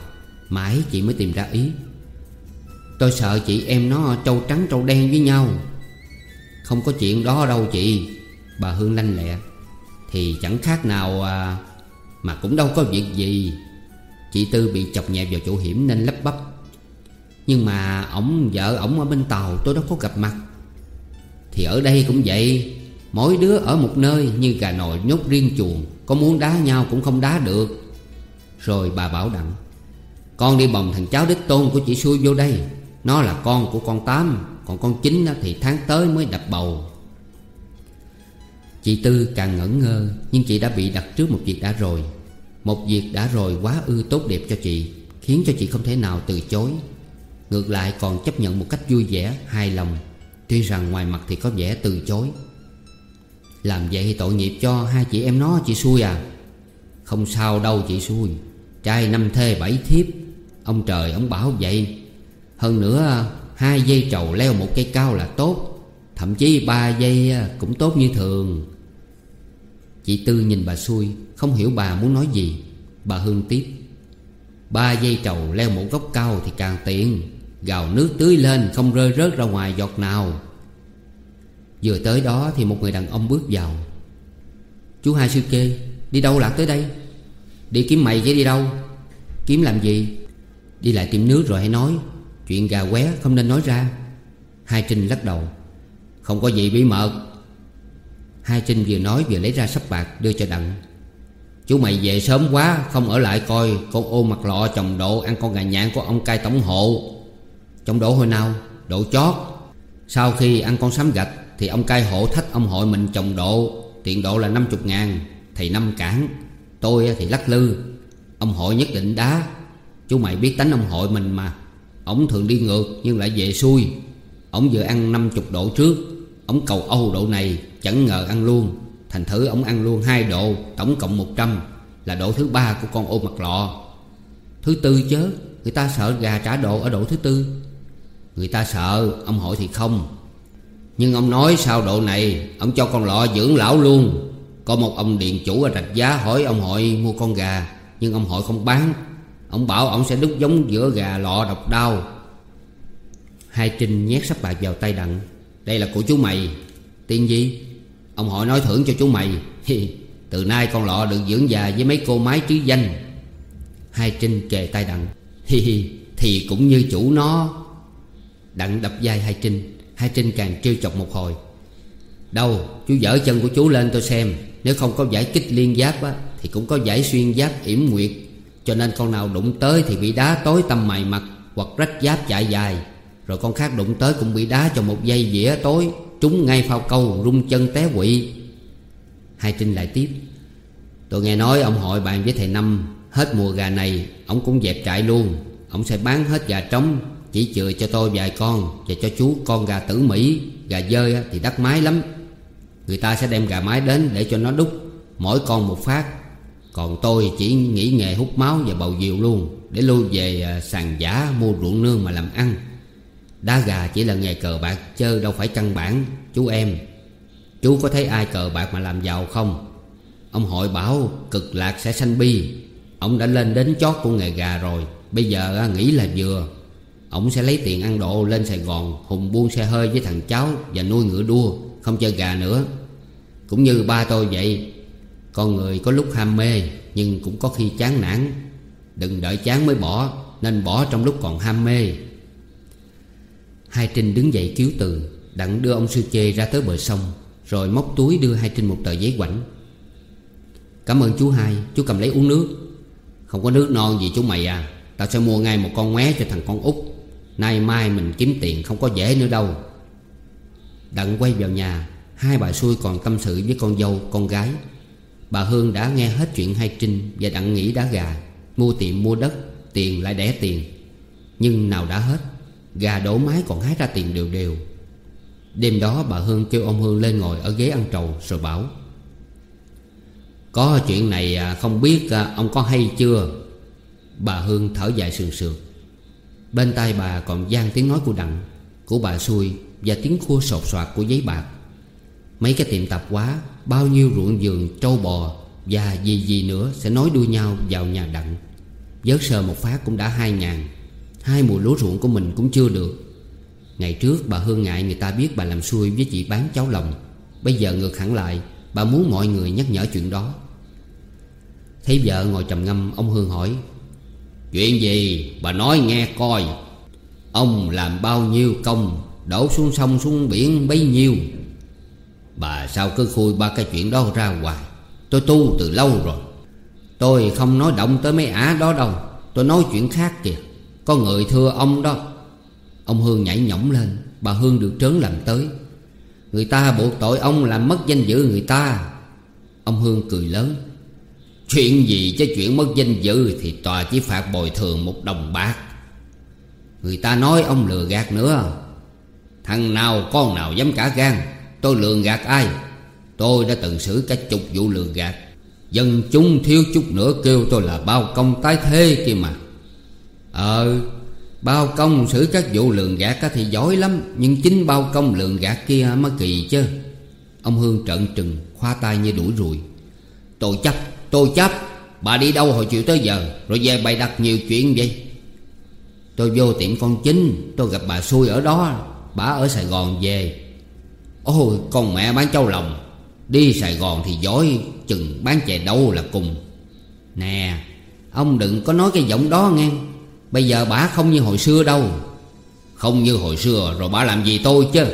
Mãi chị mới tìm ra ý. Tôi sợ chị em nó trâu trắng trâu đen với nhau. Không có chuyện đó đâu chị. Bà Hương lanh lẹ. Thì chẳng khác nào à, Mà cũng đâu có việc gì. Chị Tư bị chọc nhẹ vào chỗ hiểm nên lấp bắp. Nhưng mà ổng vợ ổng ở bên Tàu tôi đâu có gặp mặt. Thì ở đây cũng vậy. Mỗi đứa ở một nơi như gà nồi nhốt riêng chuồng. Có muốn đá nhau cũng không đá được. Rồi bà bảo đặng Con đi bồng thằng cháu đích tôn của chị xui vô đây. Nó là con của con Tám Còn con Chính thì tháng tới mới đập bầu. Chị Tư càng ngẩn ngơ Nhưng chị đã bị đặt trước một việc đã rồi. Một việc đã rồi quá ư tốt đẹp cho chị Khiến cho chị không thể nào từ chối. Ngược lại còn chấp nhận một cách vui vẻ, hài lòng. Tuy rằng ngoài mặt thì có vẻ từ chối. Làm vậy thì tội nghiệp cho hai chị em nó chị xui à. Không sao đâu chị xui. Trai năm thê bảy thiếp. Ông trời ông bảo vậy. Hơn nữa à, hai dây trầu leo một cây cao là tốt. Thậm chí ba dây à, cũng tốt như thường. Chị Tư nhìn bà xui, Không hiểu bà muốn nói gì. Bà Hương tiếp. Ba dây trầu leo một gốc cao thì càng tiện. Gào nước tưới lên, không rơi rớt ra ngoài giọt nào. Vừa tới đó thì một người đàn ông bước vào. Chú Hai Sư Kê, Đi đâu lạc tới đây? Đi kiếm mày chứ đi đâu? Kiếm làm gì? Đi lại tìm nước rồi hãy nói. Chuyện gà qué không nên nói ra. Hai Trinh lắc đầu. Không có gì bí mật. Hai Trinh vừa nói vừa lấy ra sắp bạc đưa cho Đặng. Chú mày về sớm quá, Không ở lại coi. Con ô mặt lọ chồng độ Ăn con gà nhạn của ông cai tổng hộ. Trong độ hồi nào? Độ chót. Sau khi ăn con sám gạch, Thì ông cai hộ thách ông hội mình chồng độ. Tiền độ là 50 ngàn, Thầy năm cản Tôi thì lắc lư. Ông hội nhất định đá. Chú mày biết tánh ông hội mình mà. Ông thường đi ngược nhưng lại về xuôi. Ông vừa ăn 50 độ trước. Ông cầu Âu độ này Chẳng ngờ ăn luôn. Thành thử ông ăn luôn hai độ, Tổng cộng 100 Là độ thứ ba của con ô mặt lọ. Thứ tư chớ, Người ta sợ gà trả độ ở độ thứ tư. Người ta sợ, Ông hội thì không. Nhưng ông nói sau độ này, Ông cho con lọ dưỡng lão luôn. Có một ông điện chủ ở rạch giá hỏi ông hội mua con gà, Nhưng ông hội không bán. Ông bảo ông sẽ đúc giống giữa gà lọ độc đau Hai Trinh nhét sắp bạc vào tay đặng. Đây là của chú mày. Tiền gì Ông hội nói thưởng cho chú mày. Từ nay con lọ được dưỡng già với mấy cô mái trí danh. Hai Trinh kề tay đặng. Thì cũng như chủ nó. Đặng đập vai Hai Trinh. Hai Trinh càng trêu chọc một hồi. Đâu chú dở chân của chú lên tôi xem. Nếu không có giải kích liên giáp á, Thì cũng có giải xuyên giáp yểm nguyệt. Cho nên con nào đụng tới thì bị đá tối tâm mày mặt, Hoặc rách giáp chạy dài. Rồi con khác đụng tới cũng bị đá cho một giây dĩa tối, Trúng ngay phao câu rung chân té quỵ. Hai Trinh lại tiếp, Tôi nghe nói ông hội bàn với thầy Năm, Hết mùa gà này, Ông cũng dẹp trại luôn. Ông sẽ bán hết gà trống, Chỉ chừa cho tôi vài con Và cho chú con gà tử Mỹ. Gà dơi thì đắt mái lắm. Người ta sẽ đem gà mái đến để cho nó đúc, Mỗi con một phát. Còn tôi chỉ nghỉ nghề hút máu và bầu diều luôn, Để lui về à, sàn giả mua ruộng nương mà làm ăn. Đá gà chỉ là nghề cờ bạc Chơi đâu phải căn bản, Chú em. Chú có thấy ai cờ bạc mà làm giàu không? Ông hội bảo, cực lạc sẽ sanh bi. Ông đã lên đến chót của nghề gà rồi, Bây giờ à, nghĩ là vừa. Ông sẽ lấy tiền ăn độ lên Sài Gòn, Hùng buôn xe hơi với thằng cháu Và nuôi ngựa đua, Không chơi gà nữa. Cũng như ba tôi vậy con người có lúc ham mê, Nhưng cũng có khi chán nản. Đừng đợi chán mới bỏ, Nên bỏ trong lúc còn ham mê. Hai Trinh đứng dậy cứu từ, Đặng đưa ông sư chê ra tới bờ sông, Rồi móc túi đưa Hai Trinh một tờ giấy quảnh. Cảm ơn chú hai, Chú cầm lấy uống nước. Không có nước non gì chú mày à Tao sẽ mua ngay một con ngoé cho thằng con út. Nay mai mình kiếm tiền không có dễ nữa đâu. Đặng quay vào nhà, Hai bà xui còn tâm sự với con dâu, con gái. Bà Hương đã nghe hết chuyện hai Trinh Và Đặng nghĩ đá gà. Mua tiệm, mua đất, Tiền lại đẻ tiền. Nhưng nào đã hết, Gà đổ mái còn hái ra tiền đều đều. Đêm đó bà Hương kêu ông Hương lên ngồi ở ghế ăn trầu rồi bảo, Có chuyện này à, không biết à, ông có hay chưa? Bà Hương thở dài sườn sườn. Bên tai bà còn gian tiếng nói của Đặng, Của bà xui Và tiếng khua sột soạt của giấy bạc. Mấy cái tiệm tạp hóa Bao nhiêu ruộng vườn, trâu bò Và gì gì nữa sẽ nói đuôi nhau vào nhà Đặng. Vớt sờ một phát cũng đã hai ngàn. Hai mùa lúa ruộng của mình cũng chưa được. Ngày trước, bà Hương ngại người ta biết bà làm xui với chị bán cháu lòng. Bây giờ ngược hẳn lại, Bà muốn mọi người nhắc nhở chuyện đó. Thấy vợ ngồi trầm ngâm, Ông Hương hỏi, Chuyện gì? Bà nói nghe coi. Ông làm bao nhiêu công, Đổ xuống sông xuống biển bấy nhiêu? Bà sao cứ khui ba cái chuyện đó ra hoài? Tôi tu từ lâu rồi. Tôi không nói động tới mấy ả đó đâu. Tôi nói chuyện khác kìa. Có người thưa ông đó. Ông Hương nhảy nhõng lên. Bà Hương được trớn làm tới. Người ta buộc tội ông làm mất danh dự người ta. Ông Hương cười lớn. Chuyện gì chứ chuyện mất danh dự Thì tòa chỉ phạt bồi thường một đồng bạc. Người ta nói ông lừa gạt nữa. Thằng nào con nào dám cả gan. Tôi lường gạt ai? Tôi đã từng xử cả chục vụ lường gạt. Dân chúng thiếu chút nữa kêu tôi là bao công tái thế kia mà. Ờ Bao công xử các vụ lường gạt thì giỏi lắm, Nhưng chính bao công lường gạt kia mới kỳ chứ. Ông Hương trợn trừng, Khoa tay như đuổi ruồi Tôi chấp tôi chấp. Bà đi đâu hồi chiều tới giờ? Rồi về bày đặt nhiều chuyện vậy? Tôi vô tiệm con chính, Tôi gặp bà xui ở đó. Bà ở Sài Gòn về. Ôi con mẹ bán châu lòng. Đi Sài Gòn thì giỏi Chừng bán chè đâu là cùng. Nè Ông đừng có nói cái giọng đó nghe. Bây giờ bà không như hồi xưa đâu. Không như hồi xưa Rồi bà làm gì tôi chứ?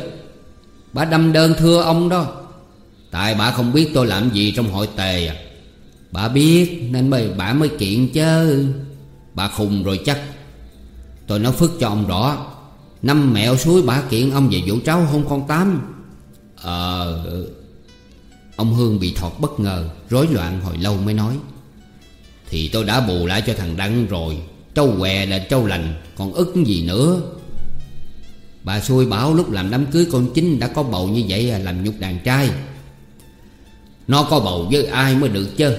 Bà đâm đơn thưa ông đó. Tại bà không biết tôi làm gì trong hội tề à. Bà biết Nên bà, bà mới kiện chứ. Bà khùng rồi chắc. Tôi nói phức cho ông rõ. Năm mẹo suối bà kiện ông về vụ cháu hôn con Tám. Ờ Ông Hương bị thọt bất ngờ, Rối loạn hồi lâu mới nói, Thì tôi đã bù lại cho thằng Đăng rồi, Trâu què là trâu lành, Còn ức gì nữa? Bà xui bảo lúc làm đám cưới con chính Đã có bầu như vậy à, làm nhục đàn trai. Nó có bầu với ai mới được chứ?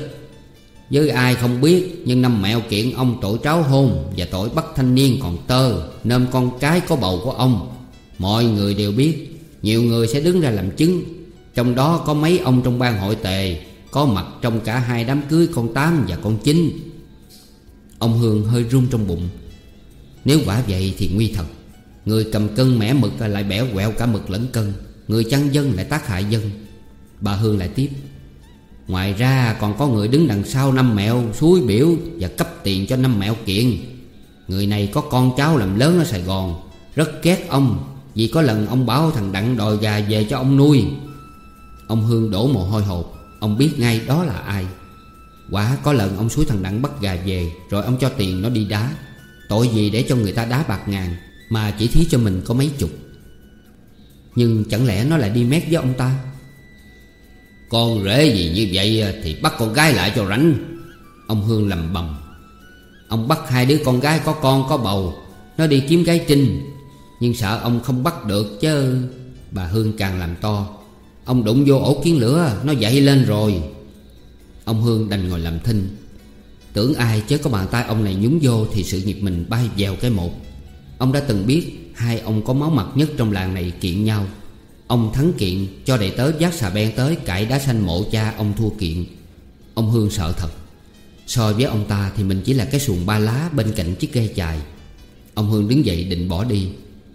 Với ai không biết, Nhưng năm mẹo kiện ông tội tráo hôn Và tội bắt thanh niên còn tơ, Nôm con cái có bầu của ông, Mọi người đều biết. Nhiều người sẽ đứng ra làm chứng. Trong đó có mấy ông trong ban hội tề, Có mặt trong cả hai đám cưới con Tám và con chín. Ông Hương hơi run trong bụng. Nếu quả vậy thì nguy thật. Người cầm cân mẻ mực lại bẻ quẹo cả mực lẫn cân. Người chăn dân lại tác hại dân. Bà Hương lại tiếp. Ngoài ra còn có người đứng đằng sau năm mẹo suối biểu Và cấp tiền cho năm mẹo kiện. Người này có con cháu làm lớn ở Sài Gòn. Rất ghét ông. Vì có lần ông bảo thằng Đặng đòi gà về cho ông nuôi. Ông Hương đổ mồ hôi hột. Ông biết ngay đó là ai. Quả có lần ông suối thằng Đặng bắt gà về, Rồi ông cho tiền nó đi đá. Tội gì để cho người ta đá bạc ngàn, Mà chỉ thí cho mình có mấy chục. Nhưng chẳng lẽ nó lại đi mét với ông ta? Con rể gì như vậy Thì bắt con gái lại cho rảnh. Ông Hương lầm bầm. Ông bắt hai đứa con gái có con, có bầu. Nó đi kiếm gái trinh. Nhưng sợ ông không bắt được chứ. Bà Hương càng làm to. Ông đụng vô ổ kiến lửa, Nó dậy lên rồi. Ông Hương đành ngồi làm thinh. Tưởng ai chứ có bàn tay ông này nhúng vô Thì sự nghiệp mình bay dèo cái một. Ông đã từng biết Hai ông có máu mặt nhất trong làng này kiện nhau. Ông thắng kiện cho đầy tớ giác xà ben tới Cãi đá xanh mộ cha ông thua kiện. Ông Hương sợ thật. So với ông ta thì mình chỉ là cái xuồng ba lá Bên cạnh chiếc ghe chài. Ông Hương đứng dậy định bỏ đi.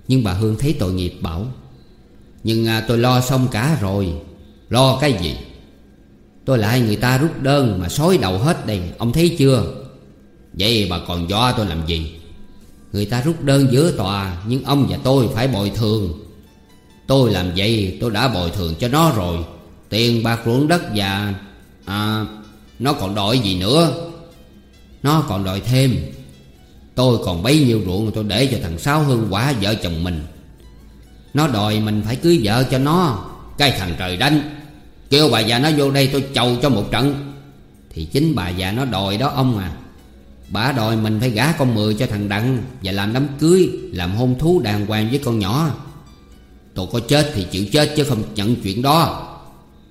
Nhưng bà Hương thấy tội nghiệp bảo Nhưng à, tôi lo xong cả rồi. Lo cái gì? Tôi lại người ta rút đơn mà sói đầu hết đây Ông thấy chưa? Vậy bà còn do tôi làm gì? Người ta rút đơn giữa tòa Nhưng ông và tôi phải bồi thường. Tôi làm vậy tôi đã bồi thường cho nó rồi. Tiền bạc ruộng đất và À Nó còn đòi gì nữa? Nó còn đòi thêm. Tôi còn bấy nhiêu ruộng tôi để cho thằng Sáu Hương quả vợ chồng mình. Nó đòi mình phải cưới vợ cho nó. Cái thằng trời đánh. Kêu bà già nó vô đây tôi chầu cho một trận. Thì chính bà già nó đòi đó ông à. Bà đòi mình phải gả con mười cho thằng Đặng Và làm đám cưới, Làm hôn thú đàng hoàng với con nhỏ. Tôi có chết thì chịu chết chứ không nhận chuyện đó.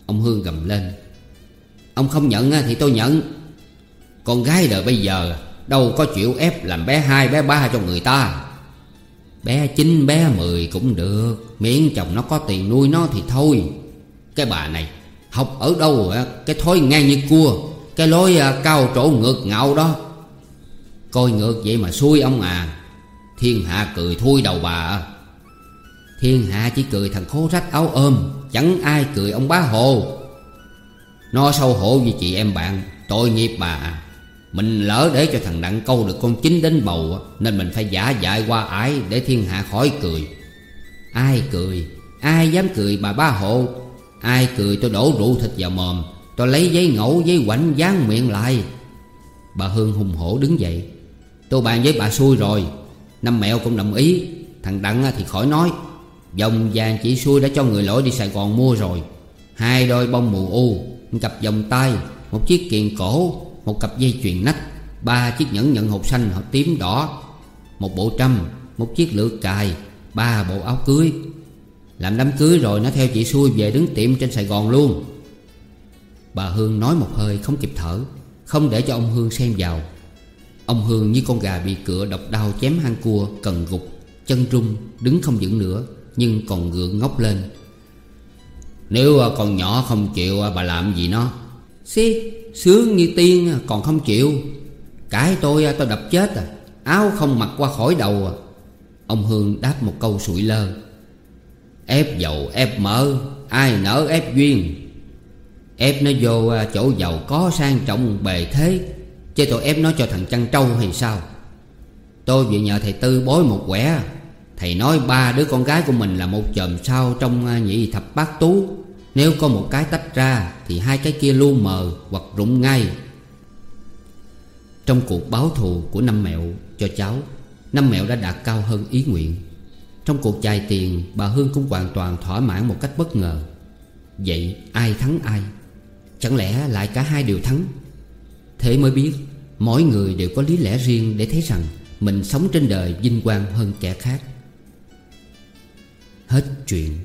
Ông Hương gầm lên. Ông không nhận thì tôi nhận. Con gái đời bây giờ Đâu có chịu ép làm bé hai, bé ba cho người ta. Bé chín, bé mười cũng được. Miễn chồng nó có tiền nuôi nó thì thôi. Cái bà này, Học ở đâu à? Cái thói ngang như cua. Cái lối à, cao trổ ngược ngạo đó. Coi ngược vậy mà xui ông à. Thiên hạ cười thui đầu bà à. Thiên hạ chỉ cười thằng khố rách áo ôm. Chẳng ai cười ông bá hồ. Nó sâu hổ với chị em bạn, Tội nghiệp bà à. Mình lỡ để cho thằng Đặng câu được con chính đến bầu Nên mình phải giả dại qua ải Để thiên hạ khỏi cười. Ai cười? Ai dám cười, bà ba hộ? Ai cười tôi đổ rượu thịt vào mồm Tôi lấy giấy ngẫu giấy quảnh dán miệng lại? Bà Hương hùng hổ đứng dậy. Tôi bàn với bà xui rồi. Năm mẹo cũng đồng ý. Thằng Đặng thì khỏi nói. Dòng vàng chỉ xui đã cho người lỗi đi Sài Gòn mua rồi. Hai đôi bông mù u, Một cặp vòng tay, Một chiếc kiền cổ. Một cặp dây chuyền nách, Ba chiếc nhẫn nhận hộp xanh hộp tím đỏ, Một bộ trăm, Một chiếc lược cài, Ba bộ áo cưới. Làm đám cưới rồi nó theo chị xuôi về đứng tiệm trên Sài Gòn luôn. Bà Hương nói một hơi không kịp thở, Không để cho ông Hương xem vào. Ông Hương như con gà bị cựa độc đau chém hang cua, Cần gục, Chân rung Đứng không vững nữa, Nhưng còn gượng ngóc lên. Nếu con nhỏ không chịu, bà làm gì nó? Xí Sướng như tiên à, còn không chịu. Cái tôi à, tôi đập chết à Áo không mặc qua khỏi đầu à. Ông Hương đáp một câu sụi lơ. Ép dầu, ép mỡ, Ai nỡ ép duyên? Ép nó vô à, chỗ giàu có sang trọng bề thế, Chứ tôi ép nó cho thằng chăn trâu hay sao? Tôi vừa nhờ thầy Tư bối một quẻ Thầy nói ba đứa con gái của mình là một chòm sao trong nhị thập bát tú. Nếu có một cái tách ra, Thì hai cái kia lu mờ hoặc rụng ngay. Trong cuộc báo thù của năm mẹo cho cháu, Năm mẹo đã đạt cao hơn ý nguyện. Trong cuộc chài tiền, Bà Hương cũng hoàn toàn thỏa mãn một cách bất ngờ. Vậy ai thắng ai? Chẳng lẽ lại cả hai đều thắng? Thế mới biết, Mỗi người đều có lý lẽ riêng để thấy rằng Mình sống trên đời vinh quang hơn kẻ khác. Hết chuyện.